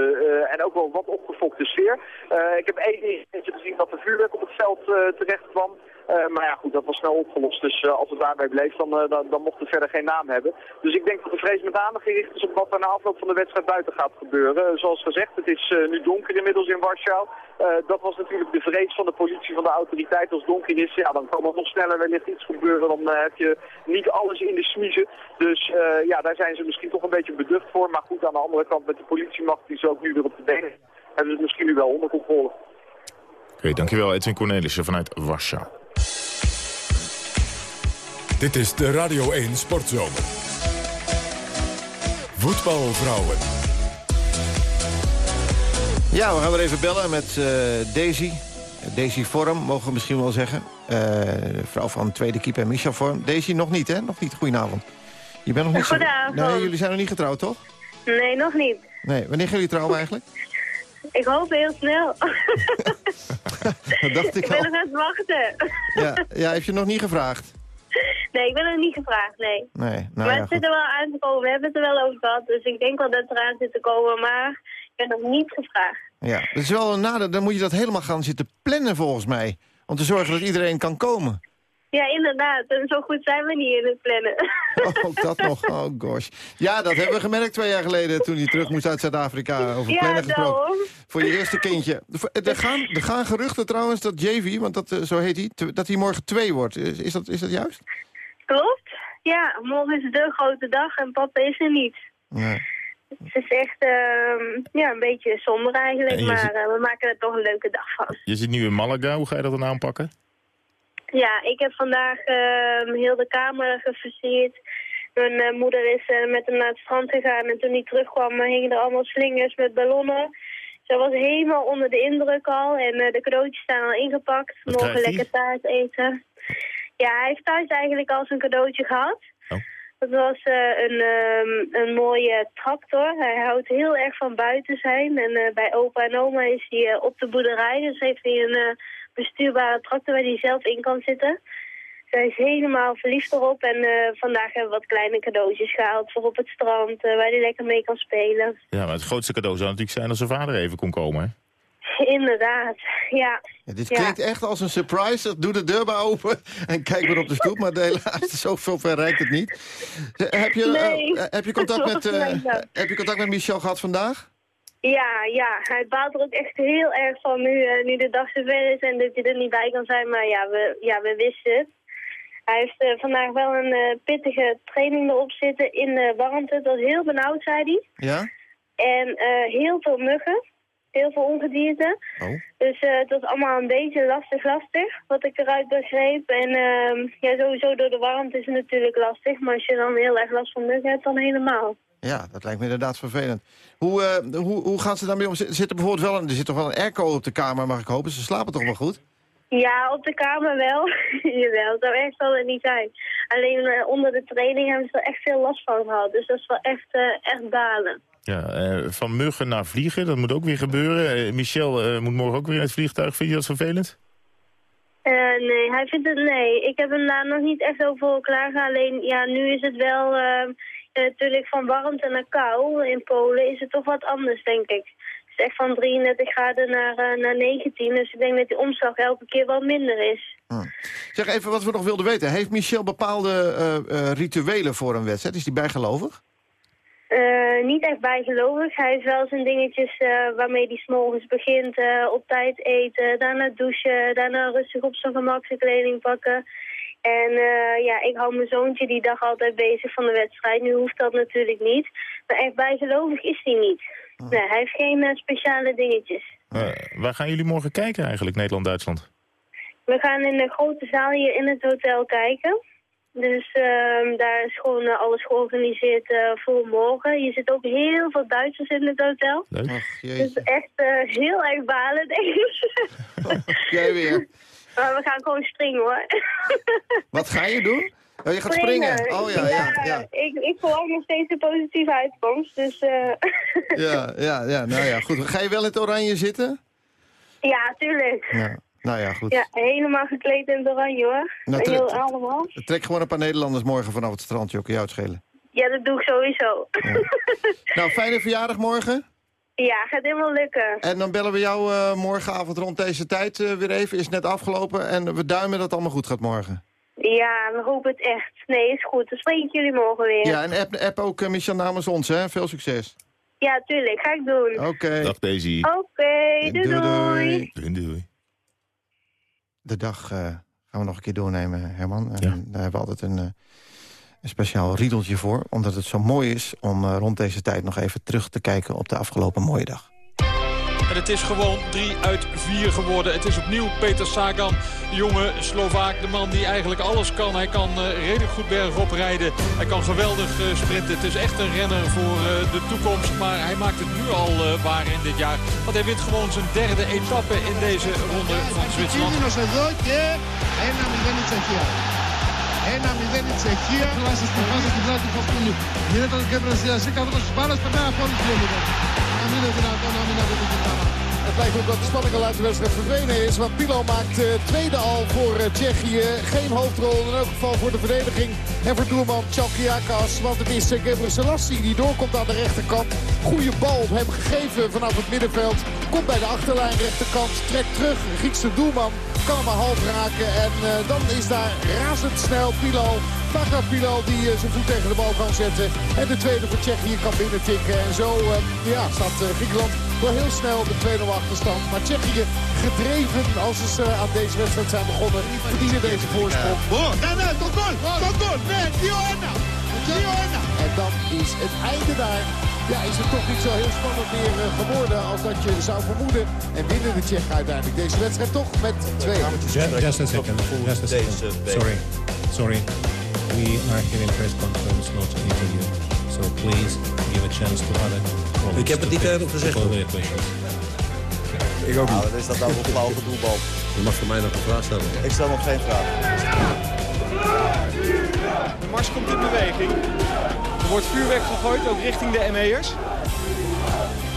S29: en ook wel wat opgefokte sfeer. ik heb één dingetje gezien dat er vuurwerk op het veld terecht kwam. Uh, maar ja, goed, dat was snel opgelost. Dus uh, als het daarbij bleef, dan, uh, dan, dan, mocht het verder geen naam hebben. Dus ik denk dat de vrees met name gericht is op wat er na afloop van de wedstrijd buiten gaat gebeuren. zoals gezegd, het is nu donker inmiddels in Warschau. dat was natuurlijk de vrees van de politie, van de autoriteit. Als donker is, ja, dan kan er nog sneller wellicht iets gebeuren. Dan heb je niet alles in de smiezen. Dus ja, daar zijn ze misschien toch een beetje beducht voor. Maar goed, aan de andere kant met de politiemacht die ze ook nu weer op de benen hebben ze het misschien nu wel onder controle.
S4: Oké, dankjewel Edwin Cornelissen vanuit Warschau.
S1: Dit is de Radio 1 Sportzomer. Voetbalvrouwen.
S2: Ja, we gaan weer even bellen met uh, Daisy. Daisy Vorm, mogen we misschien wel zeggen. Uh, vrouw van tweede keeper Michel Vorm. Daisy nog niet, hè? Nog niet. Goedenavond. Je bent nog niet
S30: Goedenavond.
S2: Nee, jullie zijn nog niet getrouwd, toch?
S30: Nee, nog niet.
S2: Nee, wanneer gaan jullie trouwen eigenlijk?
S30: Ik hoop heel snel. [LAUGHS]
S2: dat dacht ik,
S30: ik ben nog aan het wachten.
S2: ja, ja, heb je nog niet gevraagd?
S30: Nee, ik ben nog niet gevraagd, nee.
S2: nee nou
S30: maar
S2: ja,
S30: het zit er wel aan te komen. We hebben het er wel over gehad. Dus ik denk wel dat het eraan zit te komen. Maar ik ben nog niet gevraagd.
S2: Ja, dat is wel een nadeel. Dan moet je dat helemaal gaan zitten plannen volgens mij. Om te zorgen dat iedereen kan komen.
S30: Ja, inderdaad. En zo goed zijn we niet in het plannen. [LAUGHS]
S2: Oh, dat nog. Oh gosh. Ja, dat hebben we gemerkt twee jaar geleden toen hij terug moest uit Zuid-Afrika. Over
S30: ja,
S2: plannen gesproken.
S30: Daarom.
S2: Voor je eerste kindje. Er gaan, er gaan geruchten trouwens dat JV, want dat, zo heet hij, dat hij morgen twee wordt. Is, is, dat, is dat juist?
S30: Klopt. Ja, morgen is de grote dag en papa is er niet.
S2: Nee.
S30: Het is echt uh, ja, een beetje somber eigenlijk, maar
S4: zit...
S30: uh, we maken er toch een leuke dag van.
S4: Je zit nu in Malaga, hoe ga je dat dan aanpakken?
S30: Ja, ik heb vandaag uh, heel de kamer geversierd. Mijn uh, moeder is uh, met hem naar het strand gegaan en toen hij terugkwam hingen er allemaal slingers met ballonnen. Ze was helemaal onder de indruk al en de cadeautjes staan al ingepakt. Morgen lekker taart eten. Ja, hij heeft thuis eigenlijk al zijn cadeautje gehad.
S4: Oh.
S30: Dat was een, um, een mooie tractor. Hij houdt heel erg van buiten zijn. En bij opa en oma is hij op de boerderij, dus heeft hij een bestuurbare tractor waar hij zelf in kan zitten. Zij is helemaal verliefd erop en vandaag hebben we wat kleine cadeautjes gehaald voor op het strand, waar hij lekker mee kan spelen.
S4: Ja, maar het grootste cadeau zou natuurlijk zijn als zijn vader even kon komen, hè? [LAUGHS]
S30: Inderdaad, ja.
S2: Ja, dit
S30: Ja.
S2: klinkt echt als een surprise. Doe de deur maar open [LAUGHS] en kijk weer op de stoep. Maar helaas, [LAUGHS] zo zo ver reikt het niet. Eh, Heb je, eh,
S30: Nee.
S2: eh, heb je, contact, met, heb je contact met Michel gehad vandaag?
S30: Ja, ja, hij baalt er ook echt heel erg van nu, nu de dag zover is en dat hij er niet bij kan zijn. Maar ja, we, ja, we wisten het. Hij heeft vandaag wel een pittige training erop zitten in de warmte. Het was heel benauwd, zei hij.
S2: Ja?
S30: En heel veel muggen, heel veel ongedierte.
S2: Oh.
S30: Dus eh, het was allemaal een beetje lastig, lastig, wat ik eruit begreep. En ehm, ja, sowieso door de warmte is het natuurlijk lastig. Maar als je dan heel erg last van muggen hebt, dan helemaal.
S2: Ja, dat lijkt me inderdaad vervelend. Hoe, eh, hoe, hoe gaan ze daarmee om? Zit er bijvoorbeeld wel een, er zit toch wel een airco op de kamer, mag ik hopen? Ze slapen toch wel goed?
S30: Ja, op de kamer wel. [LAUGHS] Jawel, zo erg zal het niet zijn. Alleen eh, onder de training hebben ze er echt veel last van gehad. Dus dat is wel echt, eh, echt balen.
S4: Ja, eh, van muggen naar vliegen, dat moet ook weer gebeuren. Eh, Michel eh, moet morgen ook weer in het vliegtuig. Vind je dat vervelend?
S30: Eh, nee, hij vindt het nee. Ik heb hem daar nog niet echt over klagen. Alleen, ja, nu is het wel eh, natuurlijk van warmte naar kou. In Polen is het toch wat anders, denk ik. Het is echt van 33 graden naar, naar 19. Dus ik denk dat die omslag elke keer wel minder is.
S2: Zeg even wat we nog wilden weten. Heeft Michel bepaalde eh, eh, rituelen voor een wedstrijd? Is hij bijgelovig?
S30: Eh, niet echt bijgelovig. Hij heeft wel zijn dingetjes eh, waarmee hij s'morgens begint. eh, op tijd eten, daarna douchen, daarna rustig op zijn gemak zijn kleding pakken. En ja, ik hou mijn zoontje die dag altijd bezig van de wedstrijd. Nu hoeft dat natuurlijk niet. Maar echt bijgelovig is hij niet. Nee, hij heeft geen speciale dingetjes.
S4: Waar gaan jullie morgen kijken eigenlijk, Nederland-Duitsland?
S30: We gaan in de grote zaal hier in het hotel kijken. Dus ehm, daar is gewoon eh, alles georganiseerd eh, voor morgen. Je zit ook heel veel Duitsers in het hotel.
S2: Ach,
S30: Dus echt eh, heel erg balen, denk ik. [LAUGHS]
S2: Jij weer. [LAUGHS]
S30: maar we gaan gewoon springen, hoor. [LAUGHS]
S2: Wat ga je doen? Oh, je gaat springen. Oh ja, ja, ja.
S30: Ik, ik verwacht nog steeds een positieve uitkomst, dus... eh,
S2: Ja, ja, ja, nou ja, goed. Ga je wel in het oranje zitten?
S30: ja, tuurlijk.
S2: Ja, nou ja, goed.
S30: Ja, helemaal gekleed in het oranje, hoor.
S2: Nou,
S30: heel
S2: trek-
S30: allemaal.
S2: Trek gewoon een paar Nederlanders morgen vanaf het strand, joh. Kun je uitschelen.
S30: Ja, dat doe ik sowieso.
S2: Nou, fijne verjaardag morgen.
S30: ja, gaat helemaal lukken.
S2: En dan bellen we jou eh, morgenavond rond deze tijd eh, weer even. Is net afgelopen en we duimen dat het allemaal goed gaat morgen.
S30: Ja, we hopen het echt. Nee, is goed. Dan spreek ik jullie morgen weer.
S2: Ja, en app, app ook uh, Michel namens ons, hè. Veel succes.
S30: Ja, tuurlijk. Ga ik doen.
S2: Oké.
S4: Dag Daisy.
S30: Oké, doei doei.
S2: doei.
S4: Doei, doei.
S2: De dag eh, gaan we nog een keer doornemen, Herman. En daar hebben we altijd een, eh, een speciaal riedeltje voor. Omdat het zo mooi is om eh, rond deze tijd nog even terug te kijken op de afgelopen mooie dag.
S21: En het is gewoon 3 uit 4 geworden. Het is opnieuw Peter Sagan, de jonge Slovaak. De man die eigenlijk alles kan. Hij kan eh, redelijk goed bergop rijden. Hij kan geweldig eh, sprinten. Het is echt een renner voor eh, de toekomst. Maar hij maakt het nu al eh, waar in dit jaar. Want hij wint gewoon zijn derde etappe in deze ronde van Zwitserland.
S31: Κίνδυνος εδώ και 1-0 η Τσεχία. 1-0 η Τσεχία. Κλάσει στην φάση στην πλάτη του Φωστούλου. Γίνεται το κέντρο στη καθώς τις μπάλες περνάει από όλους τους kami dari Nasional Minat Bukit
S19: Taman. blijkt ook dat de spanning al uit de wedstrijd verdwenen is. Want Pilo maakt uh, tweede al voor eh, Tsjechië. Geen hoofdrol in elk geval voor de verdediging. En voor doelman Chalkiakas. Want het is eh, uh, Gebre Selassie die doorkomt aan de rechterkant. Goede bal op hem gegeven vanaf het middenveld. Komt bij de achterlijn rechterkant. Trekt terug. Griekse doelman kan hem maar half raken. En dan is daar razendsnel Pilo. Taka Pilo die zijn voet tegen de bal kan zetten. En de tweede voor Tsjechië kan binnentikken. En zo ja, staat Griekenland wel heel snel de 2-0 achterstand. Maar Tsjechië gedreven als ze eh, aan deze wedstrijd zijn begonnen. Verdienen deze voorsprong.
S31: En tot goal, tot goal. en
S19: En dan is het einde daar. Ja, is het toch niet zo heel spannend meer eh, geworden als dat je zou vermoeden. En winnen de Tsjechen uiteindelijk deze wedstrijd toch met twee?
S32: Just a second, second. Sorry, sorry. We are in press conference, not interview. So please give a chance to other colleagues
S33: Ik heb het niet helemaal gezegd. Ik ook niet. is dat nou voor flauw gedoelbal? Je mag voor mij nog een vraag stellen. Ik stel nog geen vraag.
S34: De mars komt in beweging. Er wordt vuurwerk gegooid, ook richting de ME'ers.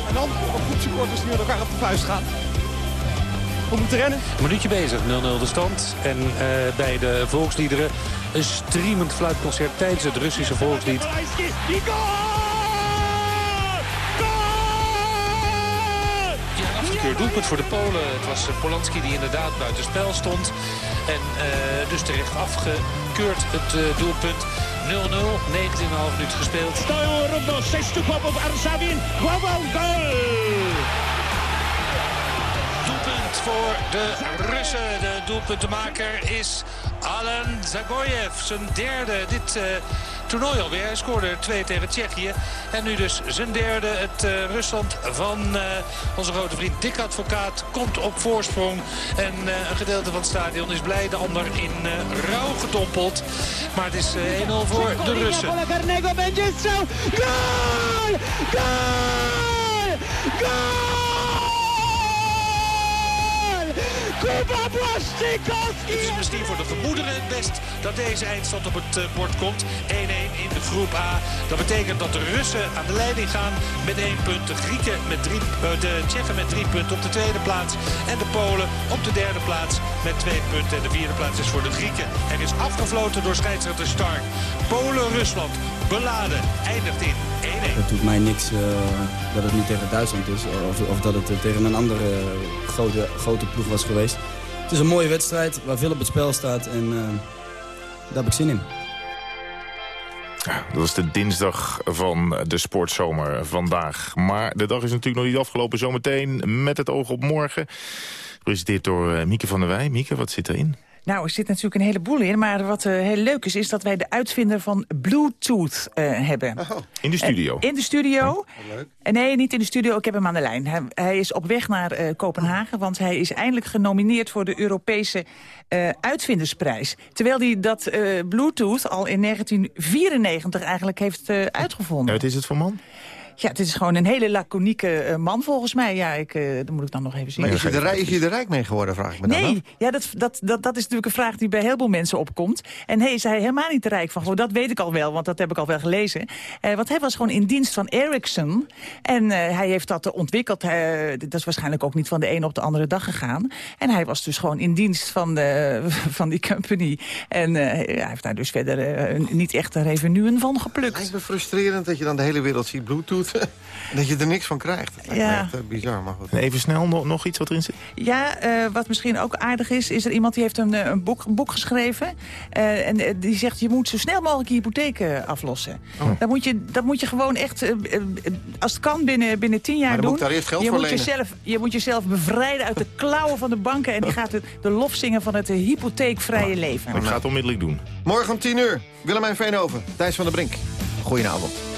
S34: En dan een groep supporters die met elkaar op de vuist gaan. We moeten rennen.
S3: Minuutje bezig, 0-0 de stand. En eh, bij de volksliederen een streamend fluitconcert tijdens het Russische volkslied.
S21: Goal! Goal!
S3: goedgekeurd doelpunt voor de Polen. Het was eh, Polanski die inderdaad buiten spel stond. En eh, dus terecht afgekeurd het eh, doelpunt. 0-0, 19,5 minuten gespeeld.
S35: Stoją równo 6 chłopów Arszawin. Głową gol!
S3: Voor de Russen. De doelpuntenmaker is Alan Zagoyev. Zijn derde dit eh, toernooi alweer. Hij scoorde twee tegen Tsjechië. En nu dus zijn derde. Het eh, Rusland van eh, onze grote vriend Dick Advocaat komt op voorsprong. En een gedeelte van het stadion is blij. De ander in rouw gedompeld. Maar het is eh, 1-0 voor de Russen.
S35: Karnego będzie Kuba!
S3: Het is misschien voor de gemoederen het best dat deze eindstand op het eh, bord komt. 1-1 in de groep A. Dat betekent dat de Russen aan de leiding gaan met één punt. De Grieken met drie, eh, de Tsjechen met drie punten op de tweede plaats. En de Polen op de derde plaats met twee punten. En de vierde plaats is voor de Grieken. Er is afgefloten door scheidsrechter Stark. Polen-Rusland beladen eindigt in 1-1.
S36: Het doet mij niks eh, dat het niet tegen Duitsland is. Of, of dat het eh, tegen een andere eh, grote, grote ploeg was geweest. Het is een mooie wedstrijd waar veel op het spel staat. En eh, daar heb ik zin in.
S4: Ja, dat was de dinsdag van de sportzomer vandaag. Maar de dag is natuurlijk nog niet afgelopen. Zometeen met het oog op morgen. Gepresenteerd door eh, Mieke van der Wij. Mieke, wat zit erin?
S37: Nou, er zit natuurlijk een heleboel in. Maar wat eh, heel leuk is, is dat wij de uitvinder van Bluetooth eh, hebben.
S4: In de studio?
S37: En in de studio. En nee, niet in de studio. Ik heb hem aan de lijn. Hij, hij is op weg naar eh, Kopenhagen, want hij is eindelijk genomineerd voor de Europese eh, Uitvindersprijs. Terwijl hij dat eh, Bluetooth al in 1994 eigenlijk heeft eh, uitgevonden.
S4: Ja, wat is het voor man?
S37: Ja, dit is gewoon een hele laconieke eh, man volgens mij. Ja, ik, eh, dat moet ik dan nog even zien.
S2: Maar is je, er, rijk- is je er rijk mee geworden, vraag ik me dan af?
S37: Nee, ja, dat, dat, dat, dat is natuurlijk een vraag die bij heel veel mensen opkomt. En hij is hij helemaal niet te rijk van. Dat weet ik al wel, want dat heb ik al wel gelezen. Eh, want hij was gewoon in dienst van Ericsson. En eh, hij heeft dat ontwikkeld. Dat is waarschijnlijk ook niet van de ene op de andere dag gegaan. En hij was dus gewoon in dienst van, de, [LAUGHS] van die company. En eh, hij heeft daar dus verder niet echt een revenuen van geplukt.
S2: Lijkt me frustrerend dat je dan de hele wereld ziet Bluetooth. [LAUGHS] dat je er niks van krijgt. Dat
S37: Ja.
S2: echt eh, bizar, maar goed.
S4: En Even snel nog, nog iets wat erin zit?
S37: Ja, eh, wat misschien ook aardig is, is er iemand die heeft een, eh, een, boek, een boek geschreven. eh, en die zegt, je moet zo snel mogelijk je hypotheek aflossen.
S2: Oh.
S37: Dat, moet je, dat moet je gewoon echt, als het kan, binnen, binnen tien jaar
S2: Maar dan
S37: doen.
S2: moet daar eerst geld
S37: je,
S2: voor
S37: moet
S2: lenen.
S37: jezelf, je moet jezelf bevrijden uit de [LAUGHS] klauwen van de banken. En die gaat de, de lof zingen van het hypotheekvrije leven.
S4: Ik ga het onmiddellijk doen.
S2: Morgen om 10 uur, Willemijn Veenhoven, Thijs van der Brink. Goedenavond.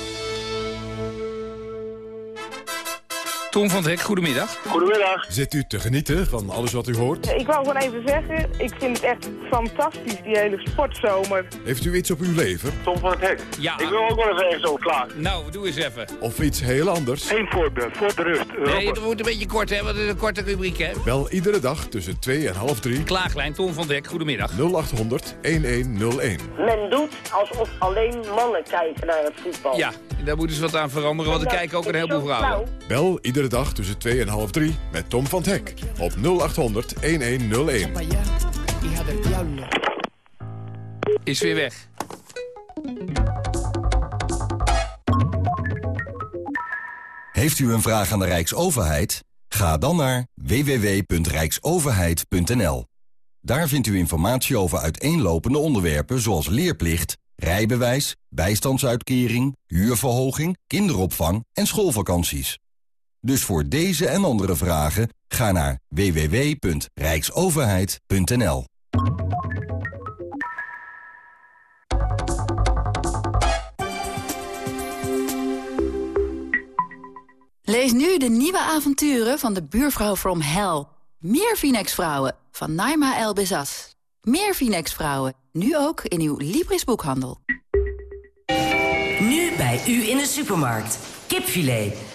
S38: Tom van het Hek, goedemiddag.
S1: Goedemiddag. Zit u te genieten van alles wat u hoort?
S39: Ik wou gewoon even zeggen, ik vind het echt fantastisch, die hele sportzomer.
S1: Heeft u iets op uw leven?
S39: Tom van het Hek.
S38: Ja.
S39: Ik wil ook wel even ergens over klaar.
S38: Nou, doe eens even.
S1: Of iets heel anders?
S39: Eén voorbeeld, voor de rust.
S38: Nee, dat moet een beetje kort, hè, want het is een korte rubriek, hè.
S1: Bel iedere dag tussen 2 en half 3
S38: Klaaglijn, Tom van het Hek, goedemiddag.
S1: 0800 1101.
S39: Men doet alsof alleen mannen kijken naar het voetbal.
S38: Ja, daar moeten ze wat aan veranderen, want er kijken ook een heleboel vrouwen.
S1: Bel iedere dag tussen 2 en half 3 met Tom van het Hek op 0800 1101.
S38: Is weer weg.
S40: Heeft u een vraag aan de Rijksoverheid? Ga dan naar www.rijksoverheid.nl. Daar vindt u informatie over uiteenlopende onderwerpen zoals leerplicht, rijbewijs, bijstandsuitkering, huurverhoging, kinderopvang en schoolvakanties. Dus voor deze en andere vragen ga naar www.rijksoverheid.nl.
S41: Lees nu de nieuwe avonturen van de buurvrouw from hell. Meer Phoenix-vrouwen van Naima El Bezas. Meer Phoenix-vrouwen, nu ook in uw Libris-boekhandel.
S42: Nu bij u in de supermarkt. Kipfilet.